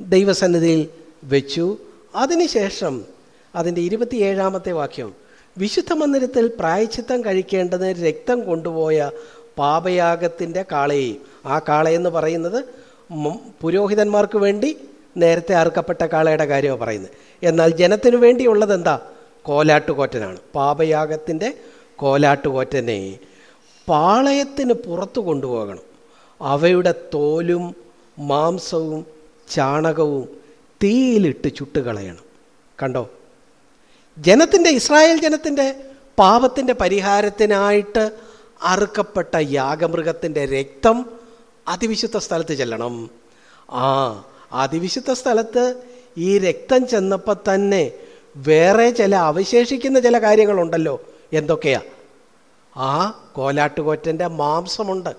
ദൈവസന്നിധിയിൽ വെച്ചു. അതിനുശേഷം അതിന്റെ ഇരുപത്തിയേഴാമത്തെ വാക്യം വിശുദ്ധ മന്ദിരത്തിൽ പ്രായച്ചിത്തം കഴിക്കേണ്ടത് രക്തം കൊണ്ടുപോയ പാപയാഗത്തിന്റെ കാളയെയും ആ കാളയെന്ന് പറയുന്നത് പുരോഹിതന്മാർക്ക് വേണ്ടി നേരത്തെ അറുക്കപ്പെട്ട കാളയുടെ കാര്യമാണ് പറയുന്നത്. എന്നാൽ ജനത്തിനു വേണ്ടിയുള്ളത് എന്താ? കോലാട്ടുകോറ്റനാണ്. പാപയാഗത്തിന്റെ കോലാട്ടുകോറ്റനെ പാളയത്തിന് പുറത്തു കൊണ്ടുപോകണം. അവയുടെ തോലും മാംസവും ചാണകവും തീയിലിട്ട് ചുട്ടുകളയണം. കണ്ടോ? ജനത്തിന്റെ ഇസ്രായേൽ ജനത്തിന്റെ പാപത്തിന്റെ പരിഹാരത്തിനായിട്ട് അറുക്കപ്പെട്ട യാഗമൃഗത്തിന്റെ രക്തം അതിവിശുദ്ധ സ്ഥലത്ത് ചെല്ലണം. ആ അതിവിശുദ്ധ സ്ഥലത്ത് ഈ രക്തം ചെന്നപ്പോൾ തന്നെ വേറെ ചില അവശേഷിക്കുന്ന ചില കാര്യങ്ങളുണ്ടല്ലോ. എന്തൊക്കെയാ? ആ കോലാട്ടുകൊറ്റന്റെ മാംസമുണ്ട്.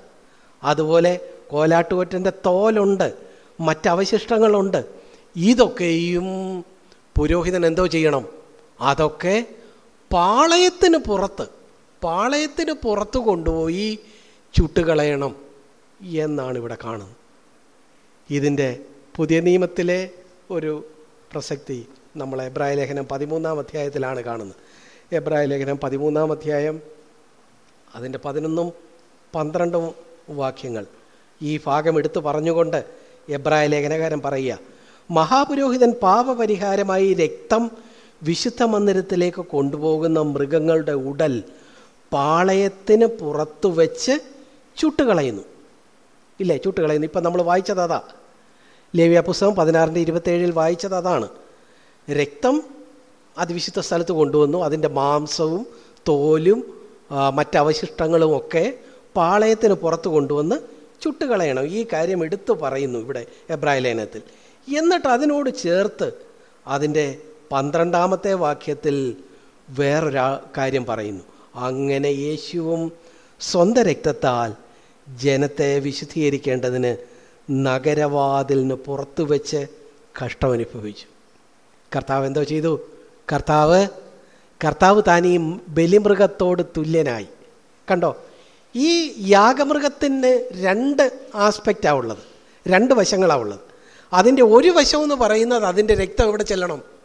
അതുപോലെ കോലാട്ടുകൊറ്റന്റെ തോലുണ്ട്. മറ്റവശിഷ്ടങ്ങളുണ്ട്. ഇതൊക്കെയും പുരോഹിതൻ എന്തോ ചെയ്യണം? അതൊക്കെ പാളയത്തിന് പുറത്ത് പാളയത്തിന് പുറത്ത് കൊണ്ടുപോയി ചുട്ടുകളയണം എന്നാണ് ഇവിടെ കാണുന്നത്. ഇതിന്റെ പുതിയ നിയമത്തിലെ ഒരു പ്രസക്തി നമ്മൾ എബ്രായ ലേഖനം പതിമൂന്നാം അധ്യായത്തിലാണ് കാണുന്നത്. എബ്രായ ലേഖനം പതിമൂന്നാം അധ്യായം അതിന്റെ പതിനൊന്നും പന്ത്രണ്ടും വാക്യങ്ങൾ ഈ ഭാഗം എടുത്തു പറഞ്ഞുകൊണ്ട് എബ്രായ ലേഖനകാരൻ പറയുക മഹാപുരോഹിതൻ പാപപരിഹാരമായി രക്തം വിശുദ്ധ മന്ദിരത്തിലേക്ക് കൊണ്ടുപോകുന്ന മൃഗങ്ങളുടെ ഉടൽ പാളയത്തിന് പുറത്തു വെച്ച് ചുട്ടുകളയുന്നു. ഇല്ലേ? ചുട്ടുകളയുന്നു. ഇപ്പം നമ്മൾ വായിച്ചത് അതാ. ലേവ്യ പുസ്തകം പതിനാറിന്റെ ഇരുപത്തേഴിൽ വായിച്ചത് അതാണ്. രക്തം അതിവിശുദ്ധ സ്ഥലത്ത് കൊണ്ടുവന്നു. അതിന്റെ മാംസവും തോലും മറ്റവശിഷ്ടങ്ങളും ഒക്കെ പാളയത്തിന് പുറത്ത് കൊണ്ടുവന്ന് ചുട്ടുകളയണം. ഈ കാര്യം എടുത്തു പറയുന്നു ഇവിടെ എബ്രാഹിലേനത്തിൽ എന്നിട്ട് അതിനോട് ചേർത്ത് അതിന്റെ പന്ത്രണ്ടാമത്തെ വാക്യത്തിൽ വേറൊരാ കാര്യം പറയുന്നു. അങ്ങനെ യേശുവും സ്വന്തം രക്തത്താൽ ജനത്തെ വിശുദ്ധീകരിക്കേണ്ടതിന് നഗരവാതിലിന് പുറത്തു വെച്ച് കഷ്ടമനുഭവിച്ചു. കർത്താവ് എന്തോ ചെയ്തു? കർത്താവ് കർത്താവ് താൻ ഈ ബലിമൃഗത്തോട് തുല്യനായി. കണ്ടോ? ഈ യാഗമൃഗത്തിന് രണ്ട് ആസ്പെക്റ്റാണ് ഉള്ളത്. രണ്ട് വശങ്ങളാണ് ഉള്ളത്. അതിന്റെ ഒരു വശമെന്ന് പറയുന്നത് അതിന്റെ രക്തം എവിടെ ചെല്ലണം?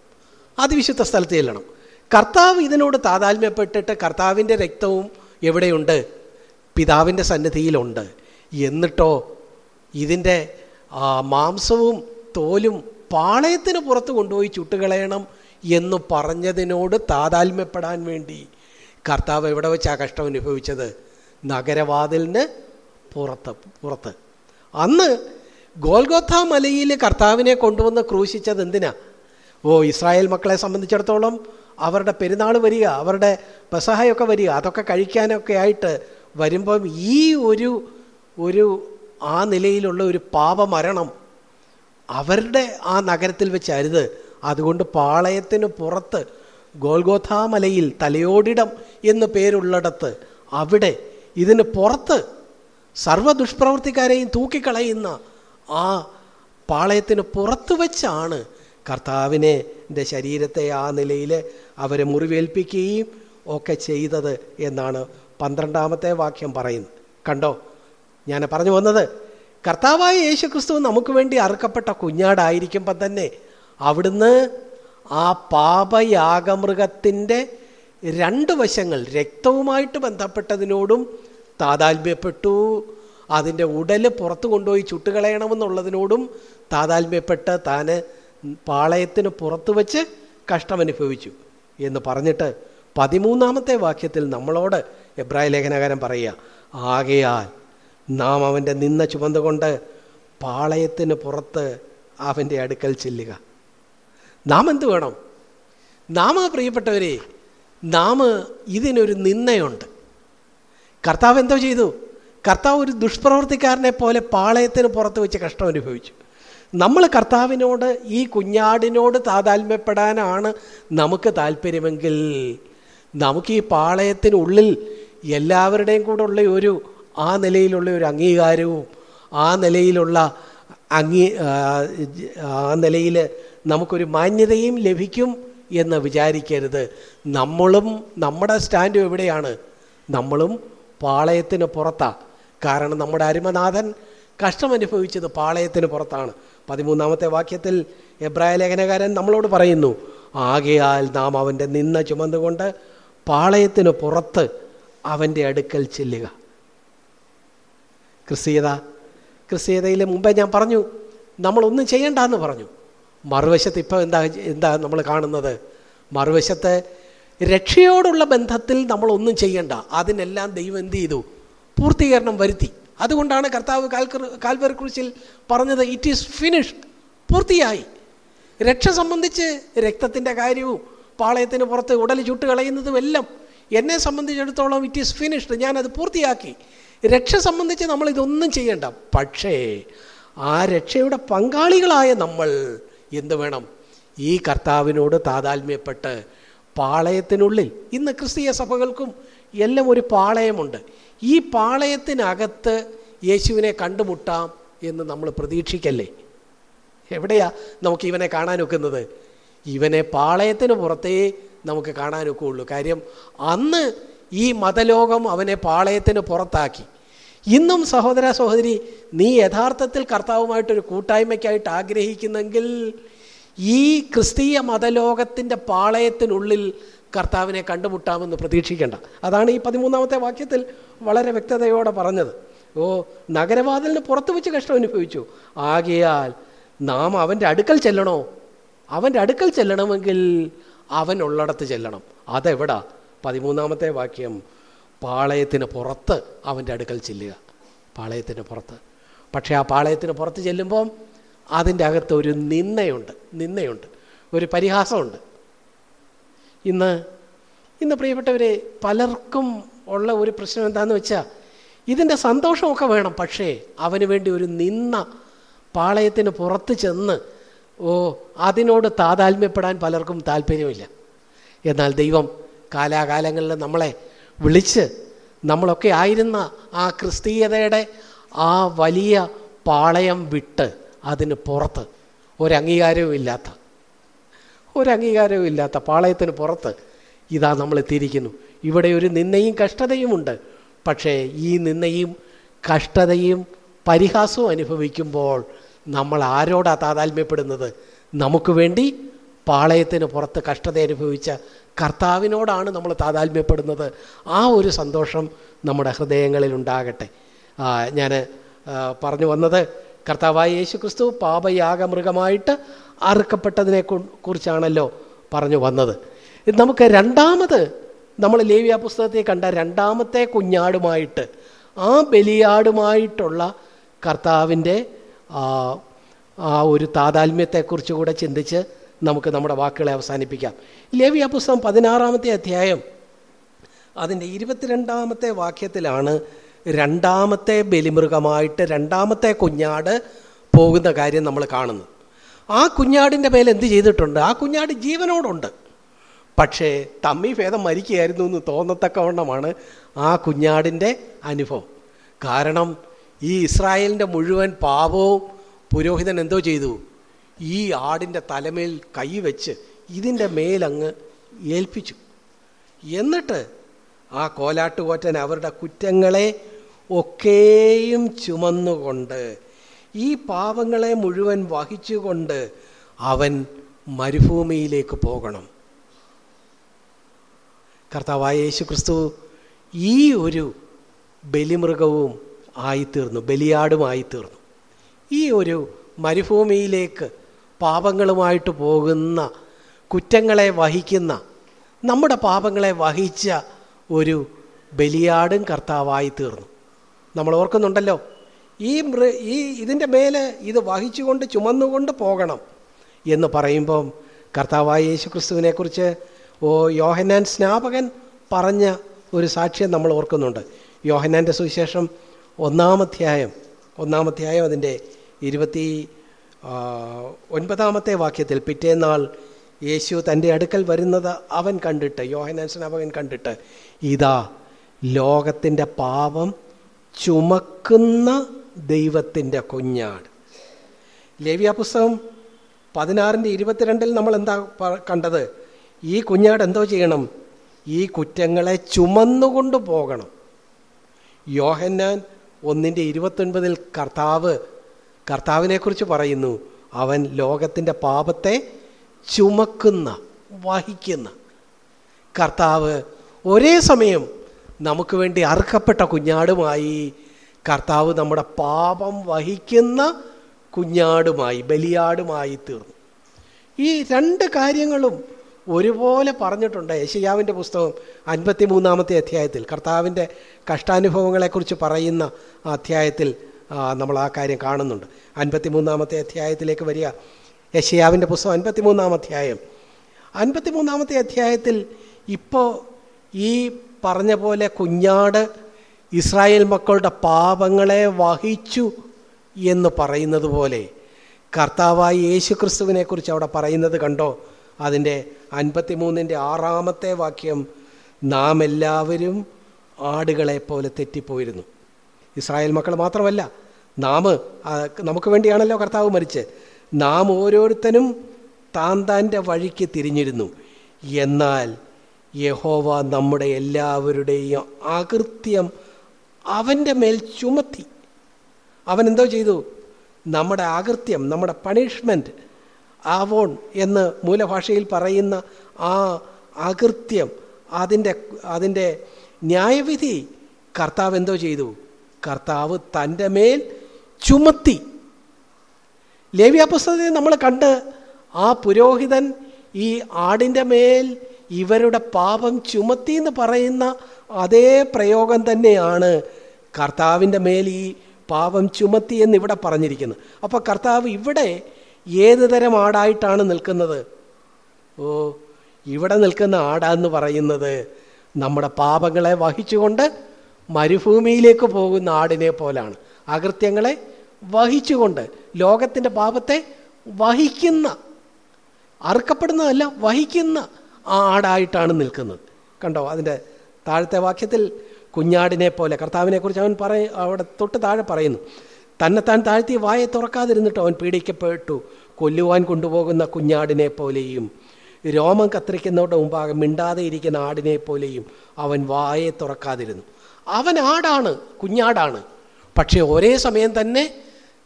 അതിവിശുദ്ധ സ്ഥലത്ത് ചെല്ലണം. കർത്താവ് ഇതിനോട് താതാത്മ്യപ്പെട്ടിട്ട് കർത്താവിന്റെ രക്തവും എവിടെയുണ്ട്? പിതാവിന്റെ സന്നിധിയിലുണ്ട്. എന്നിട്ടോ ഇതിന്റെ മാംസവും തോലും പാളയത്തിന് പുറത്ത് കൊണ്ടുപോയി ചുട്ടുകളയണം എന്ന് പറഞ്ഞതിനോട് താതാത്മ്യപ്പെടാൻ വേണ്ടി കർത്താവ് എവിടെ വെച്ചാ കഷ്ടം അനുഭവിച്ചത്? നഗരവാതിലിന് പുറത്ത് പുറത്ത്. അന്ന് ഗോൽഗോത്ത മലയിൽ കർത്താവിനെ കൊണ്ടുവന്ന് ക്രൂശിച്ചത് എന്തിനാ? ഓ ഇസ്രായേൽ മക്കളെ സംബന്ധിച്ചിടത്തോളം അവരുടെ പെരുന്നാൾ വരിക അവരുടെ പെസഹായൊക്കെ വരിക അതൊക്കെ കഴിക്കാനൊക്കെ ആയിട്ട് വരുമ്പം ഈ ഒരു ഒരു ആ നിലയിലുള്ള ഒരു പാപമരണം അവരുടെ ആ നഗരത്തിൽ വെച്ചരുത് അതുകൊണ്ട് പാളയത്തിന് പുറത്ത് ഗോൽഗോഥാമലയിൽ തലയോടിടം എന്നു പേരുള്ളിടത്ത് അവിടെ ഇതിന് പുറത്ത് സർവ ദുഷ്പ്രവൃത്തിക്കാരെയും തൂക്കിക്കളയുന്ന ആ പാളയത്തിന് പുറത്ത് വെച്ചാണ് കർത്താവിനെ എന്റെ ശരീരത്തെ ആ നിലയിൽ അവരെ മുറിവേൽപ്പിക്കുകയും ഒക്കെ ചെയ്തത് എന്നാണ് പന്ത്രണ്ടാമത്തെ വാക്യം പറയുന്നത്. കണ്ടോ? ഞാൻ പറഞ്ഞു വന്നത് കർത്താവായ യേശു ക്രിസ്തു നമുക്ക് വേണ്ടി അറുക്കപ്പെട്ട കുഞ്ഞാടായിരിക്കുമ്പോൾ തന്നെ അവിടുന്ന് ആ പാപയാഗമൃഗത്തിന്റെ രണ്ട് വശങ്ങൾ രക്തവുമായിട്ട് ബന്ധപ്പെട്ടതിനോടും താതാൽമ്യപ്പെട്ടു അതിന്റെ ഉടൽ പുറത്തു കൊണ്ടുപോയി ചുട്ടുകളയണമെന്നുള്ളതിനോടും താതാൽമ്യപ്പെട്ട് താന് പാളയത്തിന് പുറത്തു വച്ച് കഷ്ടമനുഭവിച്ചു എന്ന് പറഞ്ഞിട്ട് പതിമൂന്നാമത്തെ വാക്യത്തിൽ നമ്മളോട് എബ്രായ ലേഖനകാരൻ പറയുക ആകയാൽ നാം അവന്റെ നിന്ന ചുമന്നുകൊണ്ട് പാളയത്തിന് പുറത്ത് അവന്റെ അടുക്കൽ ചെല്ലുക. നാം എന്ത് വേണം? നാം പ്രിയപ്പെട്ടവരെ നാം ഇതിനൊരു നിന്നയുണ്ട് കർത്താവ് എന്തോ ചെയ്തു? കർത്താവ് ഒരു ദുഷ്പ്രവർത്തിക്കാരനെ പോലെ പാളയത്തിന് പുറത്ത് വെച്ച് കഷ്ടം അനുഭവിച്ചു നമ്മൾ കർത്താവിനോട് ഈ കുഞ്ഞാടിനോട് താതാൽമ്യപ്പെടാനാണ് നമുക്ക് താല്പര്യമെങ്കിൽ നമുക്ക് ഈ പാളയത്തിനുള്ളിൽ എല്ലാവരുടെയും കൂടെ ഉള്ള ഒരു ആ നിലയിലുള്ള ഒരു അംഗീകാരവും ആ നിലയിലുള്ള അംഗീ ആ നിലയിൽ നമുക്കൊരു മാന്യതയും ലഭിക്കും എന്ന് വിചാരിക്കരുത്. നമ്മളും നമ്മുടെ സ്റ്റാൻഡും എവിടെയാണ് നമ്മളും പാളയത്തിന് പുറത്താണ് കാരണം നമ്മുടെ അരുമനാഥൻ കഷ്ടമനുഭവിച്ചത് പാളയത്തിന് പുറത്താണ്. പതിമൂന്നാമത്തെ വാക്യത്തിൽ എബ്രായ ലേഖനകാരൻ നമ്മളോട് പറയുന്നു ആകയാൽ നാം അവന്റെ നിന്ന ചുമന്നുകൊണ്ട് പാളയത്തിന് പുറത്ത് അവന്റെ അടുക്കൽ ചെല്ലുക. ക്രിസ്തീയത ക്രിസ്തീയതയിൽ മുമ്പേ ഞാൻ പറഞ്ഞു നമ്മളൊന്നും ചെയ്യണ്ടെന്ന് പറഞ്ഞു. മറുവശത്ത് ഇപ്പോൾ എന്താ എന്താ നമ്മൾ കാണുന്നത്? മറുവശത്ത് രക്ഷയോടുള്ള ബന്ധത്തിൽ നമ്മളൊന്നും ചെയ്യണ്ട. അതിനെല്ലാം ദൈവം എന്ത് ചെയ്തു? പൂർത്തീകരണം വരുത്തി. അതുകൊണ്ടാണ് കർത്താവ് കാൽക്കർ കാൽവർ കുറിച്ചിൽ പറഞ്ഞത് ഇറ്റ് ഈസ് ഫിനിഷ് പൂർത്തിയായി. രക്ഷ സംബന്ധിച്ച് രക്തത്തിന്റെ കാര്യവും പാളയത്തിന് പുറത്ത് ഉടൽ ചുട്ട് കളയുന്നതും എല്ലാം എന്നെ സംബന്ധിച്ചിടത്തോളം ഇറ്റ് ഈസ് ഫിനിഷ്ഡ് ഞാനത് പൂർത്തിയാക്കി. രക്ഷ സംബന്ധിച്ച് നമ്മൾ ഇതൊന്നും ചെയ്യണ്ട. പക്ഷേ ആ രക്ഷയുടെ പങ്കാളികളായ നമ്മൾ എന്ത് വേണം? ഈ കർത്താവിനോട് താതാൽമ്യപ്പെട്ട് പാളയത്തിനുള്ളിൽ ഇന്ന് ക്രിസ്തീയ സഭകൾക്കും എല്ലാം ഒരു പാളയമുണ്ട്. ഈ പാളയത്തിനകത്ത് യേശുവിനെ കണ്ടുമുട്ടാം എന്ന് നമ്മൾ പ്രതീക്ഷിക്കല്ലേ? എവിടെയാ നമുക്ക് ഇവനെ കാണാനൊക്കുന്നത്? ഇവനെ പാളയത്തിന് പുറത്തേ നമുക്ക് കാണാനൊക്കുള്ളൂ. കാര്യം അന്ന് ഈ മതലോകം അവനെ പാളയത്തിന് പുറത്താക്കി. ഇന്നും സഹോദര സഹോദരി നീ യഥാർത്ഥത്തിൽ കർത്താവുമായിട്ടൊരു കൂട്ടായ്മയ്ക്കായിട്ട് ആഗ്രഹിക്കുന്നെങ്കിൽ ഈ ക്രിസ്തീയ മതലോകത്തിന്റെ പാളയത്തിനുള്ളിൽ കർത്താവിനെ കണ്ടുമുട്ടാമെന്ന് പ്രതീക്ഷിക്കേണ്ട. അതാണ് ഈ പതിമൂന്നാമത്തെ വാക്യത്തിൽ വളരെ വ്യക്തതയോടെ പറഞ്ഞത്. ഓ നഗരവാതിലിന് പുറത്തു വെച്ച് കഷ്ടം അനുഭവിച്ചു. ആകയാൽ നാം അവന്റെ അടുക്കൽ ചെല്ലണോ? അവന്റെ അടുക്കൽ ചെല്ലണമെങ്കിൽ അവൻ ഉള്ളിടത്ത് ചെല്ലണം. അതെവിടാ? പതിമൂന്നാമത്തെ വാക്യം പാളയത്തിന് പുറത്ത് അവന്റെ അടുക്കൽ ചെല്ലുക. പാളയത്തിന് പുറത്ത്. പക്ഷേ ആ പാളയത്തിന് പുറത്ത് ചെല്ലുമ്പം അതിന്റെ അകത്ത് ഒരു നിന്നയുണ്ട് നിന്നയുണ്ട് ഒരു പരിഹാസമുണ്ട്. ഇന്ന്. ഇന്ന് പ്രിയപ്പെട്ടവരെ പലർക്കും ഉള്ള ഒരു പ്രശ്നം എന്താണെന്ന് വെച്ചാൽ ഇതിന്റെ സന്തോഷമൊക്കെ വേണം പക്ഷേ അവന് വേണ്ടി ഒരു നിന്ന പാളയത്തിന് പുറത്ത് ചെന്ന് ഓ അതിനോട് താതാൽമ്യപ്പെടാൻ പലർക്കും താല്പര്യമില്ല. എന്നാൽ ദൈവം കാലാകാലങ്ങളിൽ നമ്മളെ വിളിച്ച് നമ്മളൊക്കെ ആയിരുന്ന ആ ക്രിസ്തീയതയുടെ ആ വലിയ പാളയം വിട്ട് അതിന് പുറത്ത്. ഒരംഗീകാരവും ഇല്ലാത്ത ഒരംഗീകാരവും ഇല്ലാത്ത പാളയത്തിന് പുറത്ത് ഇതാ നമ്മൾ എത്തിയിരിക്കുന്നു. ഇവിടെ ഒരു നിന്നയും കഷ്ടതയുമുണ്ട്. പക്ഷേ ഈ നിന്നയും കഷ്ടതയും പരിഹാസവും അനുഭവിക്കുമ്പോൾ നമ്മൾ ആരോടാ താതാൽമ്യപ്പെടുന്നത്? നമുക്ക് വേണ്ടി പാളയത്തിന് പുറത്ത് കഷ്ടത അനുഭവിച്ച കർത്താവിനോടാണ് നമ്മൾ താതാൽമ്യപ്പെടുന്നത്. ആ ഒരു സന്തോഷം നമ്മുടെ ഹൃദയങ്ങളിൽ ഉണ്ടാകട്ടെ. ഞാൻ പറഞ്ഞു വന്നത് കർത്താവായ യേശു ക്രിസ്തു പാപയാഗമൃഗമായിട്ട് അറുക്കപ്പെട്ടതിനെ കുറിച്ചാണല്ലോ പറഞ്ഞു വന്നത്. നമുക്ക് രണ്ടാമത് നമ്മൾ ലേവ്യ പുസ്തകത്തിൽ കണ്ട രണ്ടാമത്തെ കുഞ്ഞാടുമായിട്ട് ആ ബലിയാടുമായിട്ടുള്ള കർത്താവിന്റെ ആ ഒരു താതാൽമ്യത്തെക്കുറിച്ച് കൂടെ ചിന്തിച്ച് നമുക്ക് നമ്മുടെ വാക്കുകളെ അവസാനിപ്പിക്കാം. ലേവ്യ പുസ്തകം പതിനാറാമത്തെ അധ്യായം അതിന്റെ ഇരുപത്തിരണ്ടാമത്തെ വാക്യത്തിലാണ് രണ്ടാമത്തെ ബലിമൃഗമായിട്ട് രണ്ടാമത്തെ കുഞ്ഞാട് പോകുന്ന കാര്യം നമ്മൾ കാണുന്നത്. ആ കുഞ്ഞാടിന്റെ മേൽ എന്ത് ചെയ്തിട്ടുണ്ട്? ആ കുഞ്ഞാട് ജീവനോടുണ്ട്. പക്ഷേ തമ്മി ഭേദം മരിക്കുകയായിരുന്നു എന്ന് തോന്നത്തക്കവണ്ണമാണ് ആ കുഞ്ഞാടിന്റെ അനുഭവം. കാരണം ഈ ഇസ്രായേലിന്റെ മുഴുവൻ പാപവും പുരോഹിതൻ എന്തോ ചെയ്തു? ഈ ആടിന്റെ തലമേൽ കൈവച്ച് ഇതിന്റെ മേലങ്ങ് ഏൽപ്പിച്ചു. എന്നിട്ട് ആ കോലാട്ടുകോറ്റൻ അവരുടെ കുറ്റങ്ങളെ ഒക്കെയും ചുമന്നുകൊണ്ട് ഈ പാവങ്ങളെ മുഴുവൻ വഹിച്ചുകൊണ്ട് അവൻ മരുഭൂമിയിലേക്ക് പോകണം. കർത്താവായ യേശു ക്രിസ്തു ഈ ഒരു ബലിമൃഗവും ആയിത്തീർന്നു ബലിയാടുമായിത്തീർന്നു. ഈ ഒരു മരുഭൂമിയിലേക്ക് പാപങ്ങളുമായിട്ട് പോകുന്ന കുറ്റങ്ങളെ വഹിക്കുന്ന നമ്മുടെ പാപങ്ങളെ വഹിച്ച ഒരു ബലിയാടും കർത്താവായി തീർന്നു നമ്മൾ ഓർക്കുന്നുണ്ടല്ലോ ഈ മൃ ഈ ഇതിന്റെ മേലെ ഇത് വഹിച്ചുകൊണ്ട് ചുമന്നുകൊണ്ട് പോകണം എന്ന് പറയുമ്പം കർത്താവായ യേശു ക്രിസ്തുവിനെക്കുറിച്ച് ഓ യോഹനാൻ സ്നാപകൻ പറഞ്ഞ ഒരു സാക്ഷ്യം നമ്മൾ ഓർക്കുന്നുണ്ട്. യോഹനാന്റെ സുവിശേഷം ഒന്നാമധ്യായം ഒന്നാമധ്യായം അതിന്റെ ഇരുപത്തി ഒൻപതാമത്തെ വാക്യത്തിൽ പിറ്റേന്നാൾ യേശു തന്റെ അടുക്കൽ വരുന്നത് അവൻ കണ്ടിട്ട് യോഹനാൻ സ്നാപകൻ കണ്ടിട്ട് ഇതാ ലോകത്തിന്റെ പാപം ചുമക്കുന്ന ദൈവത്തിന്റെ കുഞ്ഞാട്. ലേവ്യ പുസ്തകം പതിനാറിന്റെ ഇരുപത്തിരണ്ടിൽ നമ്മൾ എന്താ കണ്ടത്? ഈ കുഞ്ഞാട് എന്തോ ചെയ്യണം? ഈ കുറ്റങ്ങളെ ചുമന്നുകൊണ്ട് പോകണം. യോഹന്നാൻ ഒന്നിന്റെ ഇരുപത്തൊൻപതിൽ കർത്താവ് കർത്താവിനെക്കുറിച്ച് പറയുന്നു അവൻ ലോകത്തിന്റെ പാപത്തെ ചുമക്കുന്ന വഹിക്കുന്ന. കർത്താവ് ഒരേ സമയം നമുക്ക് വേണ്ടി അർഹപ്പെട്ട കുഞ്ഞാടുമായി കർത്താവ് നമ്മുടെ പാപം വഹിക്കുന്ന കുഞ്ഞാടുമായി ബലിയാടുമായി തീർന്നു. ഈ രണ്ട് കാര്യങ്ങളും ഒരുപോലെ പറഞ്ഞിട്ടുണ്ട് യശയാവിന്റെ പുസ്തകം അൻപത്തി മൂന്നാമത്തെ അധ്യായത്തിൽ. കർത്താവിന്റെ കഷ്ടാനുഭവങ്ങളെക്കുറിച്ച് പറയുന്ന അധ്യായത്തിൽ നമ്മൾ ആ കാര്യം കാണുന്നുണ്ട്. അൻപത്തി മൂന്നാമത്തെ അധ്യായത്തിലേക്ക് വരിക. യശയാവിന്റെ പുസ്തകം അൻപത്തി മൂന്നാം അധ്യായം. അൻപത്തി മൂന്നാമത്തെ അധ്യായത്തിൽ ഇപ്പോൾ ഈ പറഞ്ഞ പോലെ കുഞ്ഞാട് ഇസ്രായേൽ മക്കളുടെ പാപങ്ങളെ വഹിച്ചു എന്ന് പറയുന്നത് പോലെ കർത്താവായി യേശു ക്രിസ്തുവിനെക്കുറിച്ച് അവിടെ പറയുന്നത് കണ്ടോ? അതിന്റെ അൻപത്തി മൂന്നിന്റെ ആറാമത്തെ വാക്യം നാം എല്ലാവരും ആടുകളെ പോലെ തെറ്റിപ്പോയിരുന്നു. ഇസ്രായേൽ മക്കൾ മാത്രമല്ല നാം നമുക്ക് വേണ്ടിയാണല്ലോ കർത്താവ് മരിച്ച് നാം ഓരോരുത്തരും താൻ താന്റെ വഴിക്ക് തിരിഞ്ഞിരുന്നു. എന്നാൽ യഹോവ നമ്മുടെ എല്ലാവരുടെയും അകൃത്യം അവന്റെ മേൽ ചുമത്തി. അവൻ എന്തോ ചെയ്തു? നമ്മുടെ ആകൃത്യം നമ്മുടെ പണിഷ്മെന്റ് ആവോൺ എന്ന് മൂലഭാഷയിൽ പറയുന്ന ആ അകൃത്യം അതിന്റെ അതിന്റെ ന്യായവിധി കർത്താവ് എന്തോ ചെയ്തു? കർത്താവ് തന്റെ മേൽ ചുമത്തി. ലേവ്യ പുസ്തകത്തിൽ നമ്മൾ കണ്ട് ആ പുരോഹിതൻ ഈ ആടിന്റെ മേൽ ഇവരുടെ പാപം ചുമത്തി എന്ന് പറയുന്ന അതേ പ്രയോഗം തന്നെയാണ് കർത്താവിന്റെ മേൽ ഈ പാപം ചുമത്തി എന്ന് ഇവിടെ പറഞ്ഞിരിക്കുന്നത്. അപ്പോൾ കർത്താവ് ഇവിടെ ഏത് തരം ആടായിട്ടാണ് നിൽക്കുന്നത്? ഓ ഇവിടെ നിൽക്കുന്ന ആടാന്ന് പറയുന്നത് നമ്മുടെ പാപങ്ങളെ വഹിച്ചുകൊണ്ട് മരുഭൂമിയിലേക്ക് പോകുന്ന ആടിനെ പോലാണ്. അകൃത്യങ്ങളെ വഹിച്ചുകൊണ്ട് ലോകത്തിന്റെ പാപത്തെ വഹിക്കുന്ന അറുക്കപ്പെടുന്നതല്ല വഹിക്കുന്ന ആടായിട്ടാണ് നിൽക്കുന്നത്. കണ്ടോ അതിന്റെ താഴത്തെ വാക്യത്തിൽ കുഞ്ഞാടിനെ പോലെ കർത്താവിനെക്കുറിച്ച് അവൻ പറയ അവിടെ തൊട്ട് താഴെ പറയുന്നു തന്നെത്താൻ താഴ്ത്തി വായെ തുറക്കാതിരുന്നിട്ട് അവൻ പീഡിക്കപ്പെട്ടു. കൊല്ലുവാൻ കൊണ്ടുപോകുന്ന കുഞ്ഞാടിനെ പോലെയും രോമം കത്തിരിക്കുന്നവരുടെ മുമ്പാകെ മിണ്ടാതെ ഇരിക്കുന്ന ആടിനെ പോലെയും അവൻ വായെ തുറക്കാതിരുന്നു. അവൻ ആടാണ് കുഞ്ഞാടാണ്. പക്ഷേ ഒരേ സമയം തന്നെ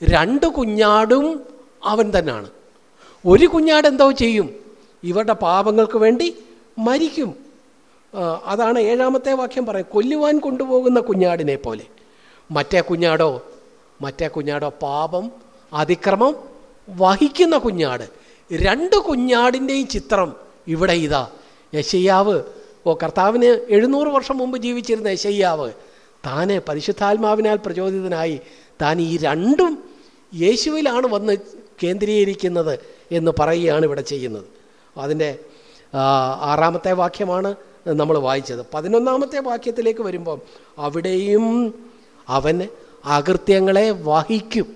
രണ്ട് കുഞ്ഞാടും അവൻ തന്നെയാണ്. ഒരു കുഞ്ഞാട് എന്തോ ചെയ്യും? ഇവരുടെ പാപങ്ങൾക്ക് വേണ്ടി മരിക്കും. അതാണ് ഏഴാമത്തെ വാക്യം പറയും കൊല്ലുവാൻ കൊണ്ടുപോകുന്ന കുഞ്ഞാടിനെ പോലെ. മറ്റേ കുഞ്ഞാടോ? മറ്റേ കുഞ്ഞാടോ പാപം അതിക്രമം വഹിക്കുന്ന കുഞ്ഞാട്. രണ്ട് കുഞ്ഞാടിന്റെയും ചിത്രം ഇവിടെ ഇതാ. യശയ്യാവ് ഓ കർത്താവിന് എഴുന്നൂറ് വർഷം മുമ്പ് ജീവിച്ചിരുന്ന യശയ്യാവ് താന് പരിശുദ്ധാത്മാവിനാൽ പ്രചോദിതനായി താൻ ഈ രണ്ടും യേശുവിലാണ് വന്ന് കേന്ദ്രീകരിക്കുന്നത് എന്ന് പറയുകയാണ് ഇവിടെ ചെയ്യുന്നത്. അതിന്റെ ആറാമത്തെ വാക്യമാണ് നമ്മൾ വായിച്ചത്. പതിനൊന്നാമത്തെ വാക്യത്തിലേക്ക് വരുമ്പം അവിടെയും അവൻ അകൃത്യങ്ങളെ വഹിക്കും.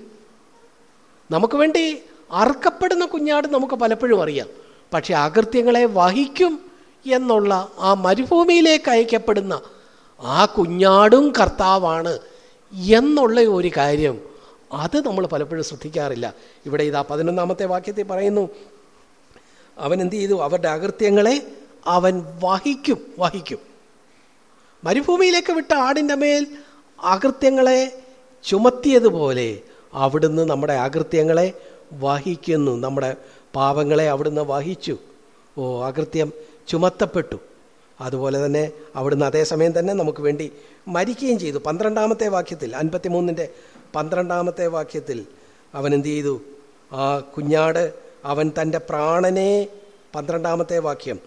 നമുക്ക് വേണ്ടി അറുക്കപ്പെടുന്ന കുഞ്ഞാട് നമുക്ക് പലപ്പോഴും അറിയാം. പക്ഷെ അകൃത്യങ്ങളെ വഹിക്കും എന്നുള്ള ആ മരുഭൂമിയിലേക്ക് അയക്കപ്പെടുന്ന ആ കുഞ്ഞാടും കർത്താവാണ് എന്നുള്ള ഒരു കാര്യം അത് നമ്മൾ പലപ്പോഴും ശ്രദ്ധിക്കാറില്ല. ഇവിടെ ഇതാ പതിനൊന്നാമത്തെ വാക്യത്തിൽ പറയുന്നു അവൻ എന്ത് ചെയ്തു? അവരുടെ അകൃത്യങ്ങളെ അവൻ വഹിക്കും വഹിക്കും. മരുഭൂമിയിലേക്ക് വിട്ട ആടിന്റെ മേൽ അകൃത്യങ്ങളെ ചുമത്തിയതുപോലെ അവിടുന്ന് നമ്മുടെ അകൃത്യങ്ങളെ വഹിക്കുന്നു. നമ്മുടെ പാപങ്ങളെ അവിടുന്ന് വഹിച്ചു. ഓ അകൃത്യം ചുമത്തപ്പെട്ടു. അതുപോലെ തന്നെ അവിടുന്ന് അതേസമയം തന്നെ നമുക്ക് വേണ്ടി മരിക്കുകയും ചെയ്തു. പന്ത്രണ്ടാമത്തെ വാക്യത്തിൽ അൻപത്തിമൂന്നിന്റെ പന്ത്രണ്ടാമത്തെ വാക്യത്തിൽ അവൻ എന്ത് ചെയ്തു? ആ കുഞ്ഞാട് അവൻ തന്റെ പ്രാണനെ പന്ത്രണ്ടാമത്തെ വാക്യം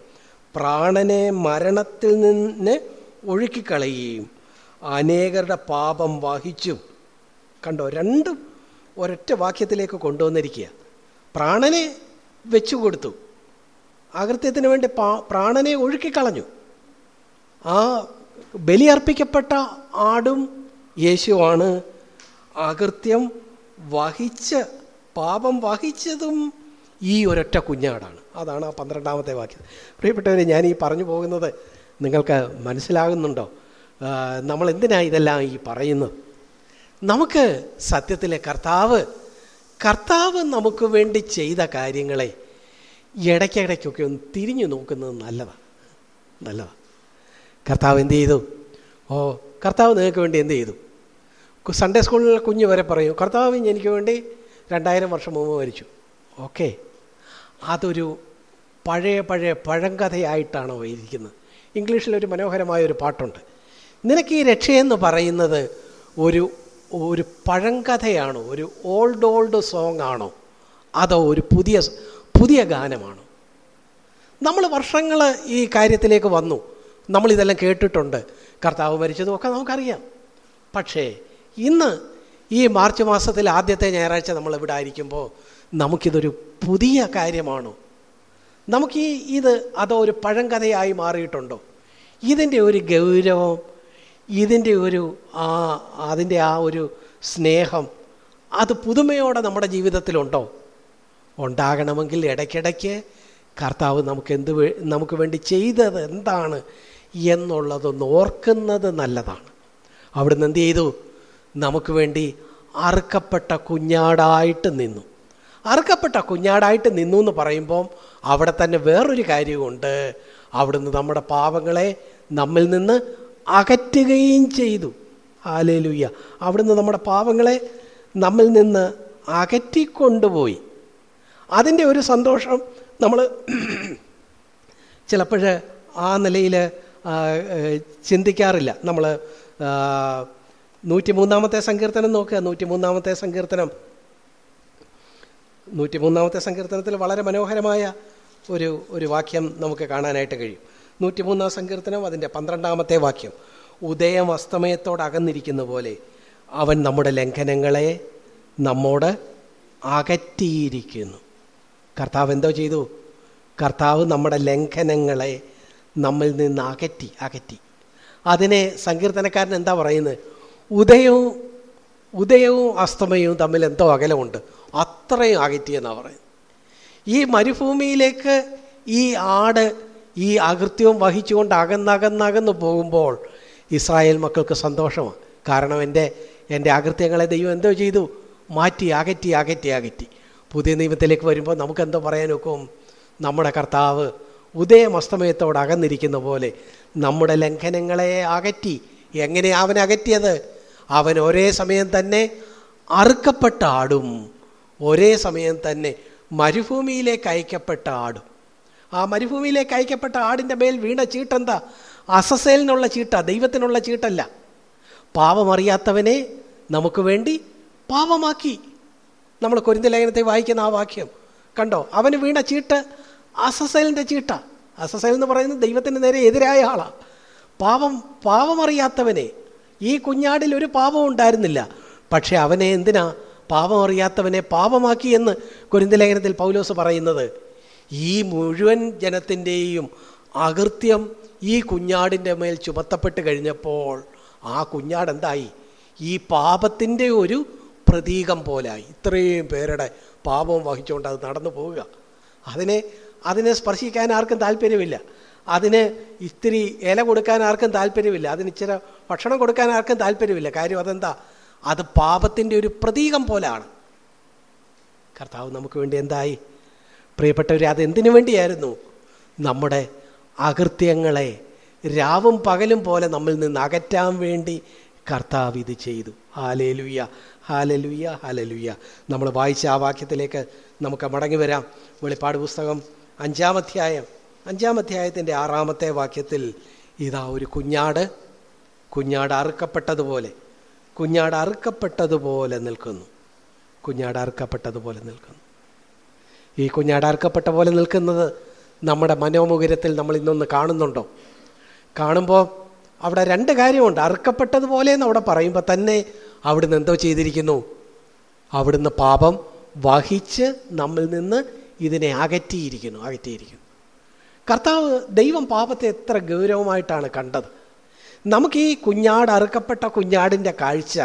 പ്രാണനെ മരണത്തിൽ നിന്ന് ഒഴുക്കിക്കളയുകയും അനേകരുടെ പാപം വഹിച്ചും. കണ്ടോ രണ്ടും ഒരൊറ്റ വാക്യത്തിലേക്ക് കൊണ്ടുവന്നിരിക്കുക. പ്രാണനെ വെച്ചു കൊടുത്തു. അകൃത്യത്തിന് വേണ്ടി പ്രാണനെ ഒഴുക്കിക്കളഞ്ഞു. ആ ബലിയർപ്പിക്കപ്പെട്ട ആടും യേശുവാണ് അകൃത്യം വഹിച്ച പാപം വഹിച്ചതും ഈ ഒരൊറ്റ കുഞ്ഞാടാണ്. അതാണ് ആ പന്ത്രണ്ടാമത്തെ വാക്യം. പ്രിയപ്പെട്ടവരെ ഞാൻ ഈ പറഞ്ഞു പോകുന്നത് നിങ്ങൾക്ക് മനസ്സിലാകുന്നുണ്ടോ? നമ്മൾ എന്തിനാണ് ഇതെല്ലാം ഈ പറയുന്നത്? നമുക്ക് സത്യത്തിലെ കർത്താവ് കർത്താവ് നമുക്ക് വേണ്ടി ചെയ്ത കാര്യങ്ങളെ ഇടയ്ക്കിടയ്ക്കൊക്കെ ഒന്ന് തിരിഞ്ഞു നോക്കുന്നത് നല്ലതാണ് നല്ലതാണ് കർത്താവ് എന്ത് ചെയ്തു? ഓ കർത്താവ് നിങ്ങൾക്ക് വേണ്ടി എന്ത് ചെയ്തു? സൺഡേ സ്കൂളിലെ കുഞ്ഞ് വരെ പറയും കർത്താവ് എനിക്ക് വേണ്ടി രണ്ടായിരം വർഷം മുമ്പ് മരിച്ചു. ഓക്കെ. അതൊരു പഴയ പഴയ പഴങ്കഥയായിട്ടാണോ ഇരിക്കുന്നത്? ഇംഗ്ലീഷിലൊരു മനോഹരമായ ഒരു പാട്ടുണ്ട്. നിനക്ക് ഈ രക്ഷയെന്ന് പറയുന്നത് ഒരു ഒരു പഴങ്കഥയാണോ? ഒരു ഓൾഡ് ഓൾഡ് സോങ് ആണോ അതോ ഒരു പുതിയ പുതിയ ഗാനമാണോ? നമ്മൾ വർഷങ്ങൾ ഈ കാര്യത്തിലേക്ക് വന്നു. നമ്മളിതെല്ലാം കേട്ടിട്ടുണ്ട്. കർത്താവ് മരിച്ചതും ഒക്കെ നമുക്കറിയാം. പക്ഷേ ഇന്ന് ഈ മാർച്ച് മാസത്തിൽ ആദ്യത്തെ ഞായറാഴ്ച നമ്മൾ ഇവിടെ ആയിരിക്കുമ്പോൾ നമുക്കിതൊരു പുതിയ കാര്യമാണോ? നമുക്ക് ഈ ഇത് അതോ ഒരു പഴങ്കഥയായി മാറിയിട്ടുണ്ടോ? ഇതിന്റെ ഒരു ഗൗരവം ഇതിന്റെ ഒരു ആ അതിന്റെ ആ ഒരു സ്നേഹം അത് പുതുമയോടെ നമ്മുടെ ജീവിതത്തിലുണ്ടോ? ഉണ്ടാകണമെങ്കിൽ ഇടയ്ക്കിടയ്ക്ക് കർത്താവ് നമുക്ക് എന്ത് നമുക്ക് വേണ്ടി ചെയ്തത് എന്താണ് എന്നുള്ളതൊന്ന് ഓർക്കുന്നത് നല്ലതാണ്. അവിടുന്ന് എന്ത് ചെയ്തു? നമുക്ക് വേണ്ടി അറുക്കപ്പെട്ട കുഞ്ഞാടായിട്ട് നിന്നു. അറുക്കപ്പെട്ട കുഞ്ഞാടായിട്ട് നിന്നു എന്ന് പറയുമ്പം അവിടെ തന്നെ വേറൊരു കാര്യമുണ്ട് അവിടുന്ന് നമ്മുടെ പാപങ്ങളെ നമ്മിൽ നിന്ന് അകറ്റുകയും ചെയ്തു. ആലേലുയ്യ അവിടുന്ന് നമ്മുടെ പാപങ്ങളെ നമ്മിൽ നിന്ന് അകറ്റിക്കൊണ്ടുപോയി. അതിന്റെ ഒരു സന്തോഷം നമ്മൾ ചിലപ്പോൾ ആ നിലയിൽ ചിന്തിക്കാറില്ല. നമ്മൾ നൂറ്റിമൂന്നാമത്തെ സങ്കീർത്തനം നോക്കുക. നൂറ്റിമൂന്നാമത്തെ സങ്കീർത്തനം. നൂറ്റിമൂന്നാമത്തെ സങ്കീർത്തനത്തിൽ വളരെ മനോഹരമായ ഒരു ഒരു വാക്യം നമുക്ക് കാണാനായിട്ട് കഴിയും. നൂറ്റിമൂന്നാം സങ്കീർത്തനം അതിന്റെ പന്ത്രണ്ടാമത്തെ വാക്യം. ഉദയം അസ്തമയത്തോടകന്നിരിക്കുന്ന പോലെ അവൻ നമ്മുടെ ലംഘനങ്ങളെ നമ്മോട് അകറ്റിയിരിക്കുന്നു. കർത്താവ് എന്തോ ചെയ്തു? കർത്താവ് നമ്മുടെ ലംഘനങ്ങളെ നമ്മിൽ നിന്ന് അകറ്റി അകറ്റി. അതിനെ സങ്കീർത്തനക്കാരൻ എന്താ പറയുന്നത്? ഉദയവും ഉദയവും അസ്തമയവും തമ്മിൽ എന്തോ അകലമുണ്ട്. അത്രയും അകറ്റിയെന്നാണ് പറയുന്നത്. ഈ മരുഭൂമിയിലേക്ക് ഈ ആട് ഈ അകൃത്യവും വഹിച്ചുകൊണ്ട് അകന്നകന്നകന്ന് പോകുമ്പോൾ ഇസ്രായേൽ മക്കൾക്ക് സന്തോഷമാണ്. കാരണം എന്റെ എന്റെ അകൃത്യങ്ങളെ ദൈവം എന്തോ ചെയ്തു? മാറ്റി അകറ്റി അകറ്റി അകറ്റി. പുതിയ നിയമത്തിലേക്ക് വരുമ്പോൾ നമുക്ക് നമുക്കെന്തോ പറയാനൊക്കും? നമ്മുടെ കർത്താവ് ഉദയം അസ്തമയത്തോട് അകന്നിരിക്കുന്ന പോലെ നമ്മുടെ ലംഘനങ്ങളെ അകറ്റി. എങ്ങനെ അവൻ അവൻ ഒരേ സമയം തന്നെ അറുക്കപ്പെട്ട ആടും ഒരേ സമയം തന്നെ മരുഭൂമിയിലേക്ക് അയക്കപ്പെട്ട ആടും. ആ മരുഭൂമിയിലേക്ക് അയക്കപ്പെട്ട ആടിന്റെ മേൽ വീണ ചീട്ടെന്താ? അസസേലിനുള്ള ചീട്ട ദൈവത്തിനുള്ള ചീട്ടല്ല. പാവമറിയാത്തവനെ നമുക്ക് വേണ്ടി പാവമാക്കി. നമ്മൾ കൊരിന്ത ലേഖനത്തെ വായിക്കുന്ന ആ വാക്യം കണ്ടോ? അവന് വീണ ചീട്ട് അസസേലിന്റെ ചീട്ട. അസസേൽ എന്ന് പറയുന്നത് ദൈവത്തിന് നേരെ എതിരായ ആളാണ് പാവം പാപമറിയാത്തവനെ ഈ കുഞ്ഞാടിൽ ഒരു പാപം ഉണ്ടായിരുന്നില്ല. പക്ഷെ അവനെ എന്തിനാ പാപം അറിയാത്തവനെ പാപമാക്കി എന്ന് കുരുന്തലേഖനത്തിൽ പൗലോസ് പറയുന്നത്? ഈ മുഴുവൻ ജനത്തിന്റെയും അകൃത്യം ഈ കുഞ്ഞാടിന്റെ മേൽ ചുമത്തപ്പെട്ട് കഴിഞ്ഞപ്പോൾ ആ കുഞ്ഞാട് എന്തായി? ഈ പാപത്തിന്റെ ഒരു പ്രതീകം പോലായി. ഇത്രയും പേരുടെ പാപം വഹിച്ചുകൊണ്ട് അത് നടന്നു പോവുക. അതിനെ അതിനെ സ്പർശിക്കാൻ ആർക്കും താല്പര്യമില്ല. അതിന് ഇത്തിരി ഇല കൊടുക്കാൻ ആർക്കും താല്പര്യമില്ല. അതിന് ഇച്ചിരി ഭക്ഷണം കൊടുക്കാൻ ആർക്കും താല്പര്യമില്ല. കാര്യം അതെന്താ? അത് പാപത്തിന്റെ ഒരു പ്രതീകം പോലാണ്. കർത്താവ് നമുക്ക് വേണ്ടി എന്തായി? പ്രിയപ്പെട്ടവർ അതെന്തിനു വേണ്ടിയായിരുന്നു? നമ്മുടെ അകൃത്യങ്ങളെ രാവും പകലും പോലെ നമ്മിൽ നിന്ന് അകറ്റാൻ വേണ്ടി കർത്താവ് ഇത് ചെയ്തു. ഹാലലുയ്യ ഹാലലുയ്യ ഹാലലുയ്യ നമ്മൾ വായിച്ച ആ വാക്യത്തിലേക്ക് നമുക്ക് മടങ്ങി വരാം. വെളിപ്പാട് പുസ്തകം അഞ്ചാമധ്യായം അഞ്ചാമധ്യായത്തിന്റെ ആറാമത്തെ വാക്യത്തിൽ ഇതാ ഒരു കുഞ്ഞാട് കുഞ്ഞാട് അറുക്കപ്പെട്ടതുപോലെ കുഞ്ഞാട് അറുക്കപ്പെട്ടതുപോലെ നിൽക്കുന്നു. കുഞ്ഞാട് അറുക്കപ്പെട്ടതുപോലെ നിൽക്കുന്നു. ഈ കുഞ്ഞാട് അറുക്കപ്പെട്ട പോലെ നിൽക്കുന്നത് നമ്മുടെ മനോമുഖരത്തിൽ നമ്മൾ ഇന്നൊന്ന് കാണുന്നുണ്ടോ? കാണുമ്പോൾ അവിടെ രണ്ട് കാര്യമുണ്ട്. അറുക്കപ്പെട്ടതുപോലെ എന്ന് അവിടെ പറയുമ്പോൾ തന്നെ അവിടുന്ന് എന്തോ ചെയ്തിരിക്കുന്നു? അവിടുന്ന് പാപം വഹിച്ച് നമ്മിൽ നിന്ന് ഇതിനെ അകറ്റിയിരിക്കുന്നു അകറ്റിയിരിക്കുന്നു. കർത്താവ് ദൈവം പാപത്തെ എത്ര ഗൗരവമായിട്ടാണ് കണ്ടത്. നമുക്ക് ഈ കുഞ്ഞാട് അറുക്കപ്പെട്ട കുഞ്ഞാടിന്റെ കാഴ്ച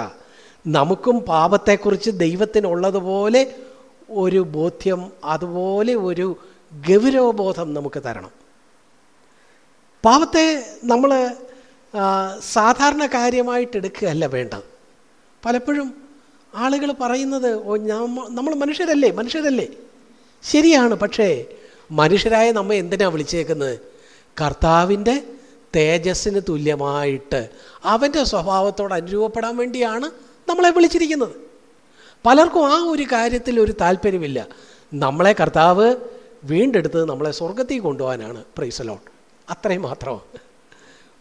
നമുക്കും പാപത്തെക്കുറിച്ച് ദൈവത്തിനുള്ളതുപോലെ ഒരു ബോധ്യം അതുപോലെ ഒരു ഗൗരവബോധം നമുക്ക് തരണം. പാപത്തെ നമ്മൾ സാധാരണ കാര്യമായിട്ട് എടുക്കുകയല്ല വേണ്ടത് പലപ്പോഴും ആളുകൾ പറയുന്നത് നമ്മൾ മനുഷ്യരല്ലേ മനുഷ്യരല്ലേ? ശരിയാണ് പക്ഷേ മനുഷ്യരായ നമ്മെ എന്തിനാണ് വിളിച്ചേക്കുന്നത്? കർത്താവിന്റെ തേജസ്സിന് തുല്യമായിട്ട് അവന്റെ സ്വഭാവത്തോട് അനുരൂപപ്പെടാൻ വേണ്ടിയാണ് നമ്മളെ വിളിച്ചിരിക്കുന്നത്. പലർക്കും ആ ഒരു കാര്യത്തിൽ ഒരു താല്പര്യമില്ല. നമ്മളെ കർത്താവ് വീണ്ടെടുത്തത് നമ്മളെ സ്വർഗത്തിൽ കൊണ്ടുപോകാനാണ്. പ്രൈസലോൺ അത്രയും മാത്രമാണ്.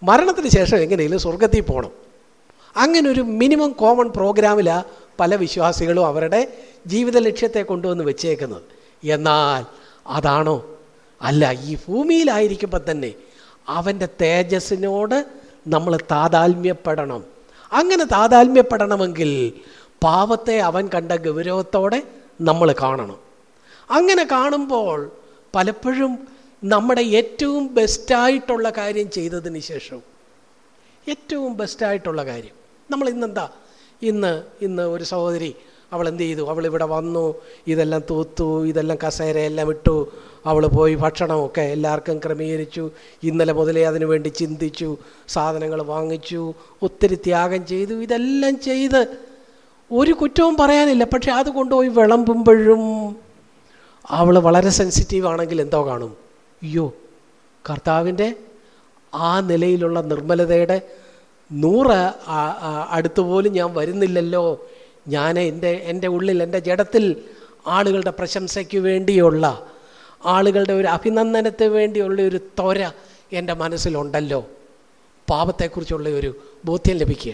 മരണത്തിന് ശേഷം എങ്ങനെയും സ്വർഗത്തിൽ പോകണം അങ്ങനെ ഒരു മിനിമം കോമൺ പ്രോഗ്രാമിലാണ് പല വിശ്വാസികളും അവരുടെ ജീവിത ലക്ഷ്യത്തെ കൊണ്ടുവന്ന് വെച്ചേക്കുന്നത്. എന്നാൽ അതാണോ? അല്ല ഈ ഭൂമിയിലായിരിക്കുമ്പോൾ തന്നെ അവന്റെ തേജസ്സിനോട് നമ്മൾ താതാത്മ്യപ്പെടണം അങ്ങനെ താതാത്മ്യപ്പെടണമെങ്കിൽ പാവത്തെ അവൻ കണ്ട ഗൗരവത്തോടെ നമ്മൾ കാണണം. അങ്ങനെ കാണുമ്പോൾ പലപ്പോഴും നമ്മുടെ ഏറ്റവും ബെസ്റ്റായിട്ടുള്ള കാര്യം ചെയ്തതിന് ശേഷവും ഏറ്റവും ബെസ്റ്റായിട്ടുള്ള കാര്യം നമ്മൾ ഇന്നെന്താ? ഇന്ന് ഇന്ന് ഒരു സഹോദരി അവൾ എന്ത് ചെയ്തു അവൾ ഇവിടെ വന്നു ഇതെല്ലാം തൂത്തു ഇതെല്ലാം കസേരയെല്ലാം ഇട്ടു. അവൾ പോയി ഭക്ഷണമൊക്കെ എല്ലാവർക്കും ക്രമീകരിച്ചു. ഇന്നലെ മുതലേ അതിനു വേണ്ടി ചിന്തിച്ചു സാധനങ്ങൾ വാങ്ങിച്ചു ഒത്തിരി ത്യാഗം ചെയ്തു ഇതെല്ലാം ചെയ്ത്. ഒരു കുറ്റവും പറയാനില്ല പക്ഷെ അത് കൊണ്ടുപോയി വിളമ്പുമ്പോഴും അവൾ വളരെ സെൻസിറ്റീവ് ആണെങ്കിൽ എന്തോ കാണും. അയ്യോ കർത്താവിന്റെ ആ നിലയിലുള്ള നിർമ്മലതയുടെ നൂറ് അടുത്തുപോലും ഞാൻ വരുന്നില്ലല്ലോ. ഞാൻ എന്റെ എന്റെ ഉള്ളിൽ എന്റെ ജഡത്തിൽ ആളുകളുടെ പ്രശംസയ്ക്ക് വേണ്ടിയുള്ള ആളുകളുടെ ഒരു അഭിനന്ദനത്തിന് വേണ്ടിയുള്ള ഒരു ത്വര എന്റെ മനസ്സിലുണ്ടല്ലോ. പാപത്തെക്കുറിച്ചുള്ള ഒരു ബോധ്യം ലഭിക്കുക.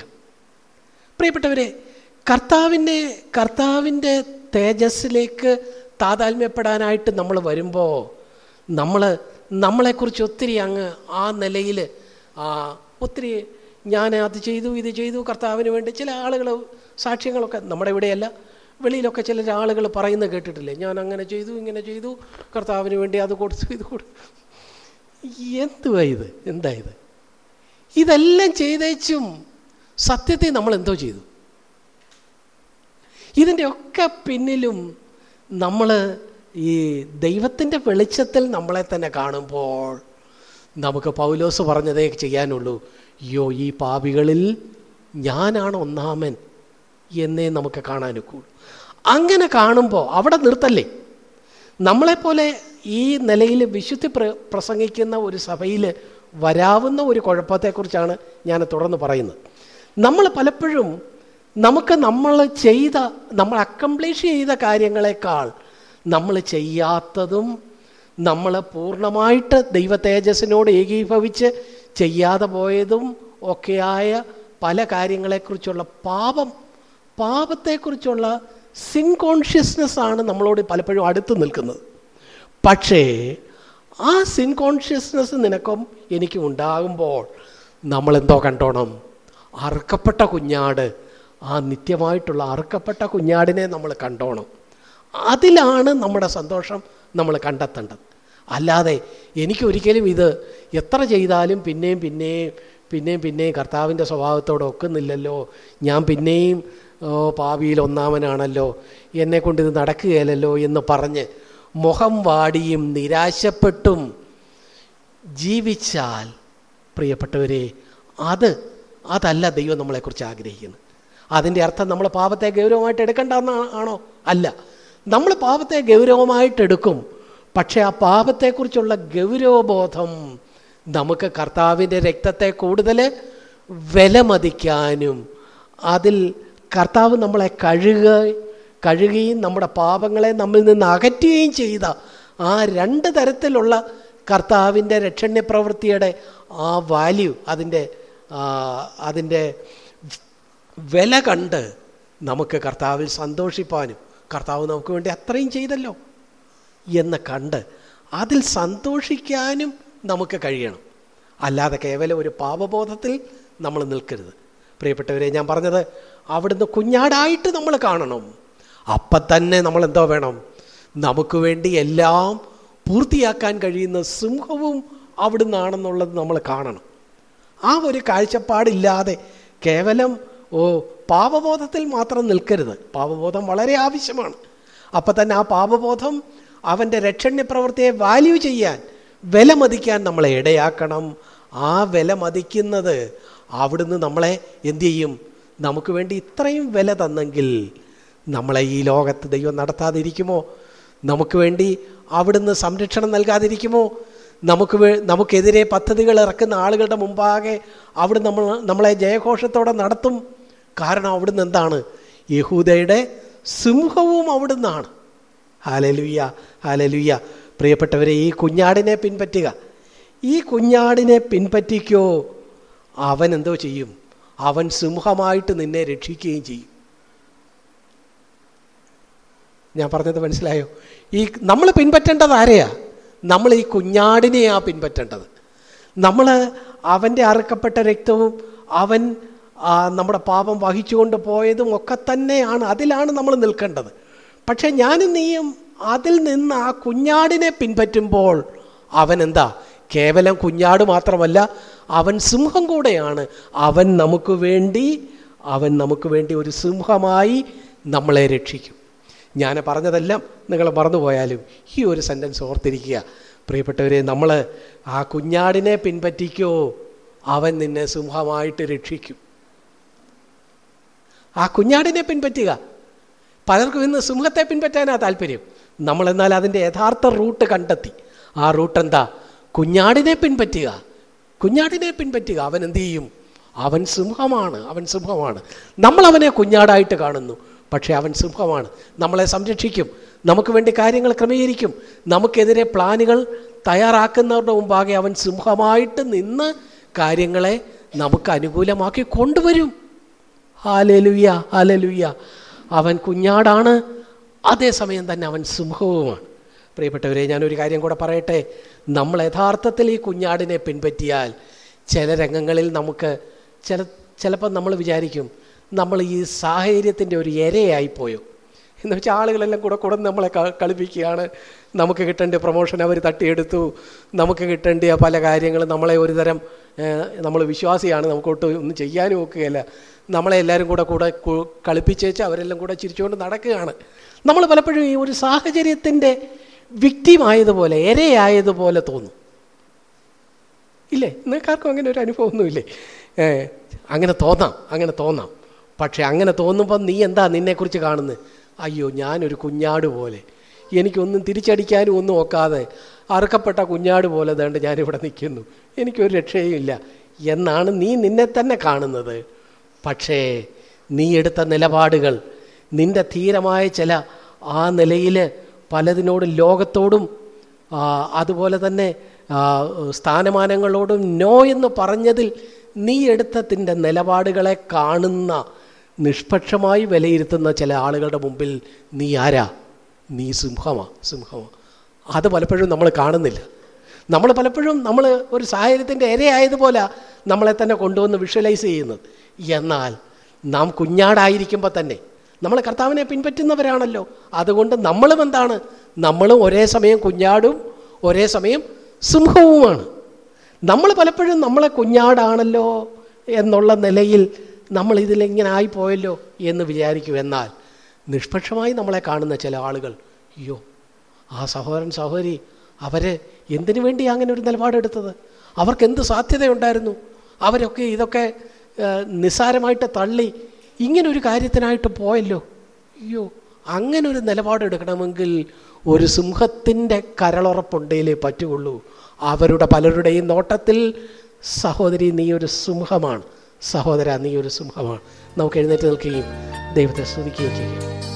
പ്രിയപ്പെട്ടവരെ കർത്താവിന്റെ കർത്താവിന്റെ തേജസ്സിലേക്ക് താതാത്മ്യപ്പെടാനായിട്ട് നമ്മൾ വരുമ്പോൾ നമ്മൾ നമ്മളെക്കുറിച്ച് ഒത്തിരി അങ്ങ് ആ നിലയിൽ ഒത്തിരി ഞാൻ അത് ചെയ്തു ഇത് ചെയ്തു കർത്താവിന് വേണ്ടി ചില ആളുകൾ സാക്ഷ്യങ്ങളൊക്കെ നമ്മുടെ ഇവിടെയല്ല. വെളിയിലൊക്കെ ചില ആളുകൾ പറയുന്നത് കേട്ടിട്ടില്ലേ? ഞാൻ അങ്ങനെ ചെയ്തു ഇങ്ങനെ ചെയ്തു കർത്താവിന് വേണ്ടി അത് കൊടുത്തു ഇത് കൊടുത്തു. എന്തുവാ ഇത്? എന്താ ഇത്? ഇതെല്ലാം ചെയ്തേച്ചും സത്യത്തെ നമ്മൾ എന്തോ ചെയ്തു. ഇതിന്റെ ഒക്കെ പിന്നിലും നമ്മൾ ഈ ദൈവത്തിന്റെ വെളിച്ചത്തിൽ നമ്മളെ തന്നെ കാണുമ്പോൾ നമുക്ക് പൗലോസ് പറഞ്ഞതേ ചെയ്യാനുള്ളൂ. അയ്യോ ഈ പാപികളിൽ ഞാനാണ് ഒന്നാമൻ എന്നേ നമുക്ക് കാണാനൊക്കുള്ളൂ അങ്ങനെ കാണുമ്പോൾ അവിടെ നിർത്തല്ലേ? നമ്മളെപ്പോലെ ഈ നിലയിൽ വിശുദ്ധി പ്ര പ്രസംഗിക്കുന്ന ഒരു സഭയിൽ വരാവുന്ന ഒരു കുഴപ്പത്തെക്കുറിച്ചാണ് ഞാൻ തുടർന്ന് പറയുന്നത്. നമ്മൾ പലപ്പോഴും നമുക്ക് നമ്മൾ ചെയ്ത നമ്മൾ അക്കംപ്ലീഷ് ചെയ്ത കാര്യങ്ങളെക്കാൾ നമ്മൾ ചെയ്യാത്തതും നമ്മൾ പൂർണമായിട്ട് ദൈവ തേജസ്സിനോട് ഏകീഭവിച്ച് ചെയ്യാതെ പോയതും ഒക്കെയായ പല കാര്യങ്ങളെക്കുറിച്ചുള്ള പാപം പാപത്തെക്കുറിച്ചുള്ള സിൻ ആണ് നമ്മളോട് പലപ്പോഴും അടുത്ത് നിൽക്കുന്നത്. പക്ഷേ ആ സിൻ കോൺഷ്യസ്നെസ് നിനക്കും എനിക്കും ഉണ്ടാകുമ്പോൾ നമ്മളെന്തോ കണ്ടോണം? അറുക്കപ്പെട്ട കുഞ്ഞാട് ആ നിത്യമായിട്ടുള്ള അറുക്കപ്പെട്ട കുഞ്ഞാടിനെ നമ്മൾ കണ്ടോണം. അതിലാണ് നമ്മുടെ സന്തോഷം നമ്മൾ കണ്ടെത്തേണ്ടത്. അല്ലാതെ എനിക്കൊരിക്കലും ഇത് എത്ര ചെയ്താലും പിന്നെയും പിന്നെയും പിന്നെയും പിന്നെയും കർത്താവിന്റെ സ്വഭാവത്തോടെ ഒക്കുന്നില്ലല്ലോ. ഞാൻ പിന്നെയും പാവിയിൽ ഒന്നാമനാണല്ലോ. എന്നെ കൊണ്ട് ഇത് നടക്കുകയല്ലോ എന്ന് പറഞ്ഞ് മുഖം വാടിയും നിരാശപ്പെട്ടും ജീവിച്ചാൽ പ്രിയപ്പെട്ടവരെ അത് അതല്ല ദൈവം നമ്മളെക്കുറിച്ച് ആഗ്രഹിക്കുന്നത് അതിന്റെ അർത്ഥം നമ്മൾ പാപത്തെ ഗൗരവമായിട്ട് എടുക്കേണ്ടെന്ന് ആണോ? അല്ല. നമ്മൾ പാപത്തെ ഗൗരവമായിട്ട് എടുക്കും. പക്ഷേ ആ പാപത്തെക്കുറിച്ചുള്ള ഗൗരവബോധം നമുക്ക് കർത്താവിന്റെ രക്തത്തെ കൂടുതൽ വിലമതിക്കാനും അതിൽ കർത്താവ് നമ്മളെ കഴുക കഴുകുകയും നമ്മുടെ പാപങ്ങളെ നമ്മിൽ നിന്ന് അകറ്റുകയും ചെയ്ത ആ രണ്ട് തരത്തിലുള്ള കർത്താവിന്റെ രക്ഷണ്യ പ്രവൃത്തിയുടെ ആ വാല്യൂ അതിന്റെ അതിന്റെ വില കണ്ട് നമുക്ക് കർത്താവിൽ സന്തോഷിപ്പാനും കർത്താവ് നമുക്ക് വേണ്ടി അത്രയും ചെയ്തല്ലോ. എന്ന് കണ്ട് അതിൽ സന്തോഷിക്കാനും നമുക്ക് കഴിയണം. അല്ലാതെ കേവലം ഒരു പാപബോധത്തിൽ നമ്മൾ നിൽക്കരുത്. പ്രിയപ്പെട്ടവരെ ഞാൻ പറഞ്ഞത് അവിടുന്ന് കുഞ്ഞാടായിട്ട് നമ്മൾ കാണണം. അപ്പം തന്നെ നമ്മൾ എന്തോ വേണം? നമുക്ക് വേണ്ടി എല്ലാം പൂർത്തിയാക്കാൻ കഴിയുന്ന സിംഹവും അവിടുന്നാണെന്നുള്ളത് നമ്മൾ കാണണം. ആ ഒരു കാഴ്ചപ്പാടില്ലാതെ കേവലം ഓ പാപബോധത്തിൽ മാത്രം നിൽക്കരുത്. പാപബോധം വളരെ ആവശ്യമാണ്. അപ്പം തന്നെ ആ പാപബോധം അവന്റെ രക്ഷണ്യ പ്രവൃത്തിയെ വാല്യൂ ചെയ്യാൻ വില മതിക്കാൻ നമ്മളെ ഇടയാക്കണം. ആ വില മതിക്കുന്നത് അവിടുന്ന് നമ്മളെ എന്തു ചെയ്യും? നമുക്ക് വേണ്ടി ഇത്രയും വില തന്നെങ്കിൽ നമ്മളെ ഈ ലോകത്ത് ദൈവം നടത്താതിരിക്കുമോ? നമുക്ക് വേണ്ടി അവിടുന്ന് സംരക്ഷണം നൽകാതിരിക്കുമോ? നമുക്ക് നമുക്കെതിരെ പദ്ധതികൾ ഇറക്കുന്ന ആളുകളുടെ മുമ്പാകെ അവിടെ നമ്മൾ നമ്മളെ ജയഘോഷത്തോടെ നടത്തും. കാരണം അവിടുന്ന് എന്താണ്? യഹൂദയുടെ സിംഹവും അവിടുന്നാണ്. ഹാലലുയ്യ ഹാലലുയ്യ പ്രിയപ്പെട്ടവരെ ഈ കുഞ്ഞാടിനെ പിൻപറ്റുക. ഈ കുഞ്ഞാടിനെ പിൻപറ്റിക്കോ? അവൻ എന്തോ ചെയ്യും? അവൻ സിംഹമായിട്ട് നിന്നെ രക്ഷിക്കുകയും ചെയ്യും. ഞാൻ പറഞ്ഞത് മനസ്സിലായോ? ഈ നമ്മൾ പിൻപറ്റേണ്ടത് ആരെയാ? നമ്മൾ ഈ കുഞ്ഞാടിനെയാ പിൻപറ്റേണ്ടത്. നമ്മൾ അവന്റെ അറുക്കപ്പെട്ട രക്തവും അവൻ നമ്മുടെ പാപം വഹിച്ചുകൊണ്ട് പോയതും ഒക്കെ തന്നെയാണ് അതിലാണ് നമ്മൾ നിൽക്കേണ്ടത്. പക്ഷെ ഞാനും നീയും അതിൽ നിന്ന് ആ കുഞ്ഞാടിനെ പിൻപറ്റുമ്പോൾ അവൻ എന്താ? കേവലം കുഞ്ഞാട് മാത്രമല്ല അവൻ സിംഹം കൂടെയാണ്. അവൻ നമുക്ക് വേണ്ടി അവൻ നമുക്ക് വേണ്ടി ഒരു സിംഹമായി നമ്മളെ രക്ഷിക്കും. ഞാൻ പറഞ്ഞതെല്ലാം നിങ്ങൾ മറന്നുപോയാലും ഈ ഒരു സെന്റൻസ് ഓർത്തിരിക്കുക. പ്രിയപ്പെട്ടവരെ നമ്മൾ ആ കുഞ്ഞാടിനെ പിൻപറ്റിക്കോ? അവൻ നിന്നെ സിംഹമായിട്ട് രക്ഷിക്കും. ആ കുഞ്ഞാടിനെ പിൻപറ്റുക. പലർക്കും ഇന്ന് സിംഹത്തെ പിൻപറ്റാനാ താല്പര്യം. നമ്മളെന്നാൽ അതിന്റെ യഥാർത്ഥ റൂട്ട് കണ്ടെത്തി. ആ റൂട്ട് എന്താ? കുഞ്ഞാടിനെ പിൻപറ്റുക. കുഞ്ഞാടിനെ പിൻപറ്റുക. അവൻ എന്ത് ചെയ്യും? അവൻ സിംഹമാണ്. അവൻ സിംഹമാണ്. നമ്മൾ അവനെ കുഞ്ഞാടായിട്ട് കാണുന്നു. പക്ഷേ അവൻ സിംഹമാണ്. നമ്മളെ സംരക്ഷിക്കും. നമുക്ക് വേണ്ടി കാര്യങ്ങൾ ക്രമീകരിക്കും. നമുക്കെതിരെ പ്ലാനുകൾ തയ്യാറാക്കുന്നവരുടെ മുമ്പാകെ അവൻ സിംഹമായിട്ട് നിന്ന് കാര്യങ്ങളെ നമുക്ക് അനുകൂലമാക്കി കൊണ്ടുവരും. ഹാലലുയ്യ ഹാലലുയ്യ അവൻ കുഞ്ഞാടാണ്. അതേസമയം തന്നെ അവൻ സിംഹവുമാണ്. പ്രിയപ്പെട്ടവരെ ഞാനൊരു കാര്യം കൂടെ പറയട്ടെ. നമ്മൾ യഥാർത്ഥത്തിൽ ഈ കുഞ്ഞാടിനെ പിൻപറ്റിയാൽ ചില രംഗങ്ങളിൽ നമുക്ക് ചില ചിലപ്പോൾ നമ്മൾ വിചാരിക്കും നമ്മൾ ഈ സാഹചര്യത്തിന്റെ ഒരു ഇരയായിപ്പോയോ. എന്ന് വെച്ചാൽ ആളുകളെല്ലാം കൂടെ കൂടെ നമ്മളെ കളിപ്പിക്കുകയാണ്. നമുക്ക് കിട്ടേണ്ട പ്രൊമോഷൻ അവർ തട്ടിയെടുത്തു. നമുക്ക് കിട്ടേണ്ട പല കാര്യങ്ങളും നമ്മളെ ഒരുതരം നമ്മൾ വിശ്വാസിയാണ്. നമുക്കൊട്ട് ഒന്നും ചെയ്യാനും ഒക്കുകയല്ല. നമ്മളെ എല്ലാവരും കൂടെ കൂടെ കളിപ്പിച്ചേച്ച് അവരെല്ലാം കൂടെ ചിരിച്ചുകൊണ്ട് നടക്കുകയാണ്. നമ്മൾ പലപ്പോഴും ഈ ഒരു സാഹചര്യത്തിന്റെ വിക്റ്റിമായതുപോലെ ഇരയായതുപോലെ തോന്നും. ഇല്ലേ? നിങ്ങൾക്കാർക്കും അങ്ങനെ ഒരു അനുഭവമൊന്നുമില്ലേ? അങ്ങനെ തോന്നാം അങ്ങനെ തോന്നാം. പക്ഷെ അങ്ങനെ തോന്നുമ്പോൾ നീ എന്താ നിന്നെക്കുറിച്ച് കാണുന്നത്? അയ്യോ ഞാനൊരു കുഞ്ഞാട് പോലെ. എനിക്കൊന്നും തിരിച്ചടിക്കാനും ഒന്നും ഒക്കാതെ അറുക്കപ്പെട്ട കുഞ്ഞാട് പോലെ വേണ്ട ഞാനിവിടെ നിൽക്കുന്നു. എനിക്കൊരു രക്ഷയും ഇല്ല എന്നാണ് നീ നിന്നെ തന്നെ കാണുന്നത്. പക്ഷേ നീ എടുത്ത നിലപാടുകൾ നിന്റെ ധീരമായ ചില ആ നിലയിൽ പലതിനോടും ലോകത്തോടും അതുപോലെ തന്നെ സ്ഥാനമാനങ്ങളോടും നോ എന്ന് പറഞ്ഞതിൽ നീ എടുത്തതിന്റെ നിലപാടുകളെ കാണുന്ന നിഷ്പക്ഷമായി വിലയിരുത്തുന്ന ചില ആളുകളുടെ മുമ്പിൽ നീ ആരാ? നീ സിംഹമാ സിംഹമാ. അത് പലപ്പോഴും നമ്മൾ കാണുന്നില്ല. നമ്മൾ പലപ്പോഴും നമ്മൾ ഒരു സാഹചര്യത്തിന്റെ ഇരയായതുപോലെ നമ്മളെ തന്നെ കൊണ്ടുവന്ന് വിഷ്വലൈസ് ചെയ്യുന്നത്. എന്നാൽ നാം കുഞ്ഞാടായിരിക്കുമ്പോൾ തന്നെ നമ്മൾ കർത്താവിനെ പിൻപറ്റുന്നവരാണല്ലോ. അതുകൊണ്ട് നമ്മളും എന്താണ്? നമ്മളും ഒരേ സമയം കുഞ്ഞാടും ഒരേ സമയം സിംഹവുമാണ്. നമ്മൾ പലപ്പോഴും നമ്മളെ കുഞ്ഞാടാണല്ലോ എന്നുള്ള നിലയിൽ നമ്മൾ ഇതിലിങ്ങനെ ആയിപ്പോയല്ലോ എന്ന് വിചാരിക്കും. എന്നാൽ നിഷ്പക്ഷമായി നമ്മളെ കാണുന്ന ചില ആളുകൾ അയ്യോ ആ സഹോദരൻ സഹോദരി അവർ എന്തിനു വേണ്ടി അങ്ങനെ ഒരു നിലപാടെടുത്തത്? അവർക്ക് എന്ത് സാധ്യതയുണ്ടായിരുന്നു? അവരൊക്കെ ഇതൊക്കെ നിസ്സാരമായിട്ട് തള്ളി ഇങ്ങനൊരു കാര്യത്തിനായിട്ട് പോയല്ലോ. അയ്യോ അങ്ങനെ ഒരു നിലപാടെടുക്കണമെങ്കിൽ ഒരു സിംഹത്തിന്റെ കരളുറപ്പുണ്ടേലേ പറ്റുകയുള്ളൂ. അവരുടെ പലരുടെയും നോട്ടത്തിൽ സഹോദരി നീ ഒരു സിംഹമാണ്. സഹോദര നീ ഒരു സിംഹമാണ്. നമുക്ക് എഴുന്നേറ്റ് നിൽക്കുകയും ദൈവത്തെ സ്തുതിക്കുകയും ചെയ്യാം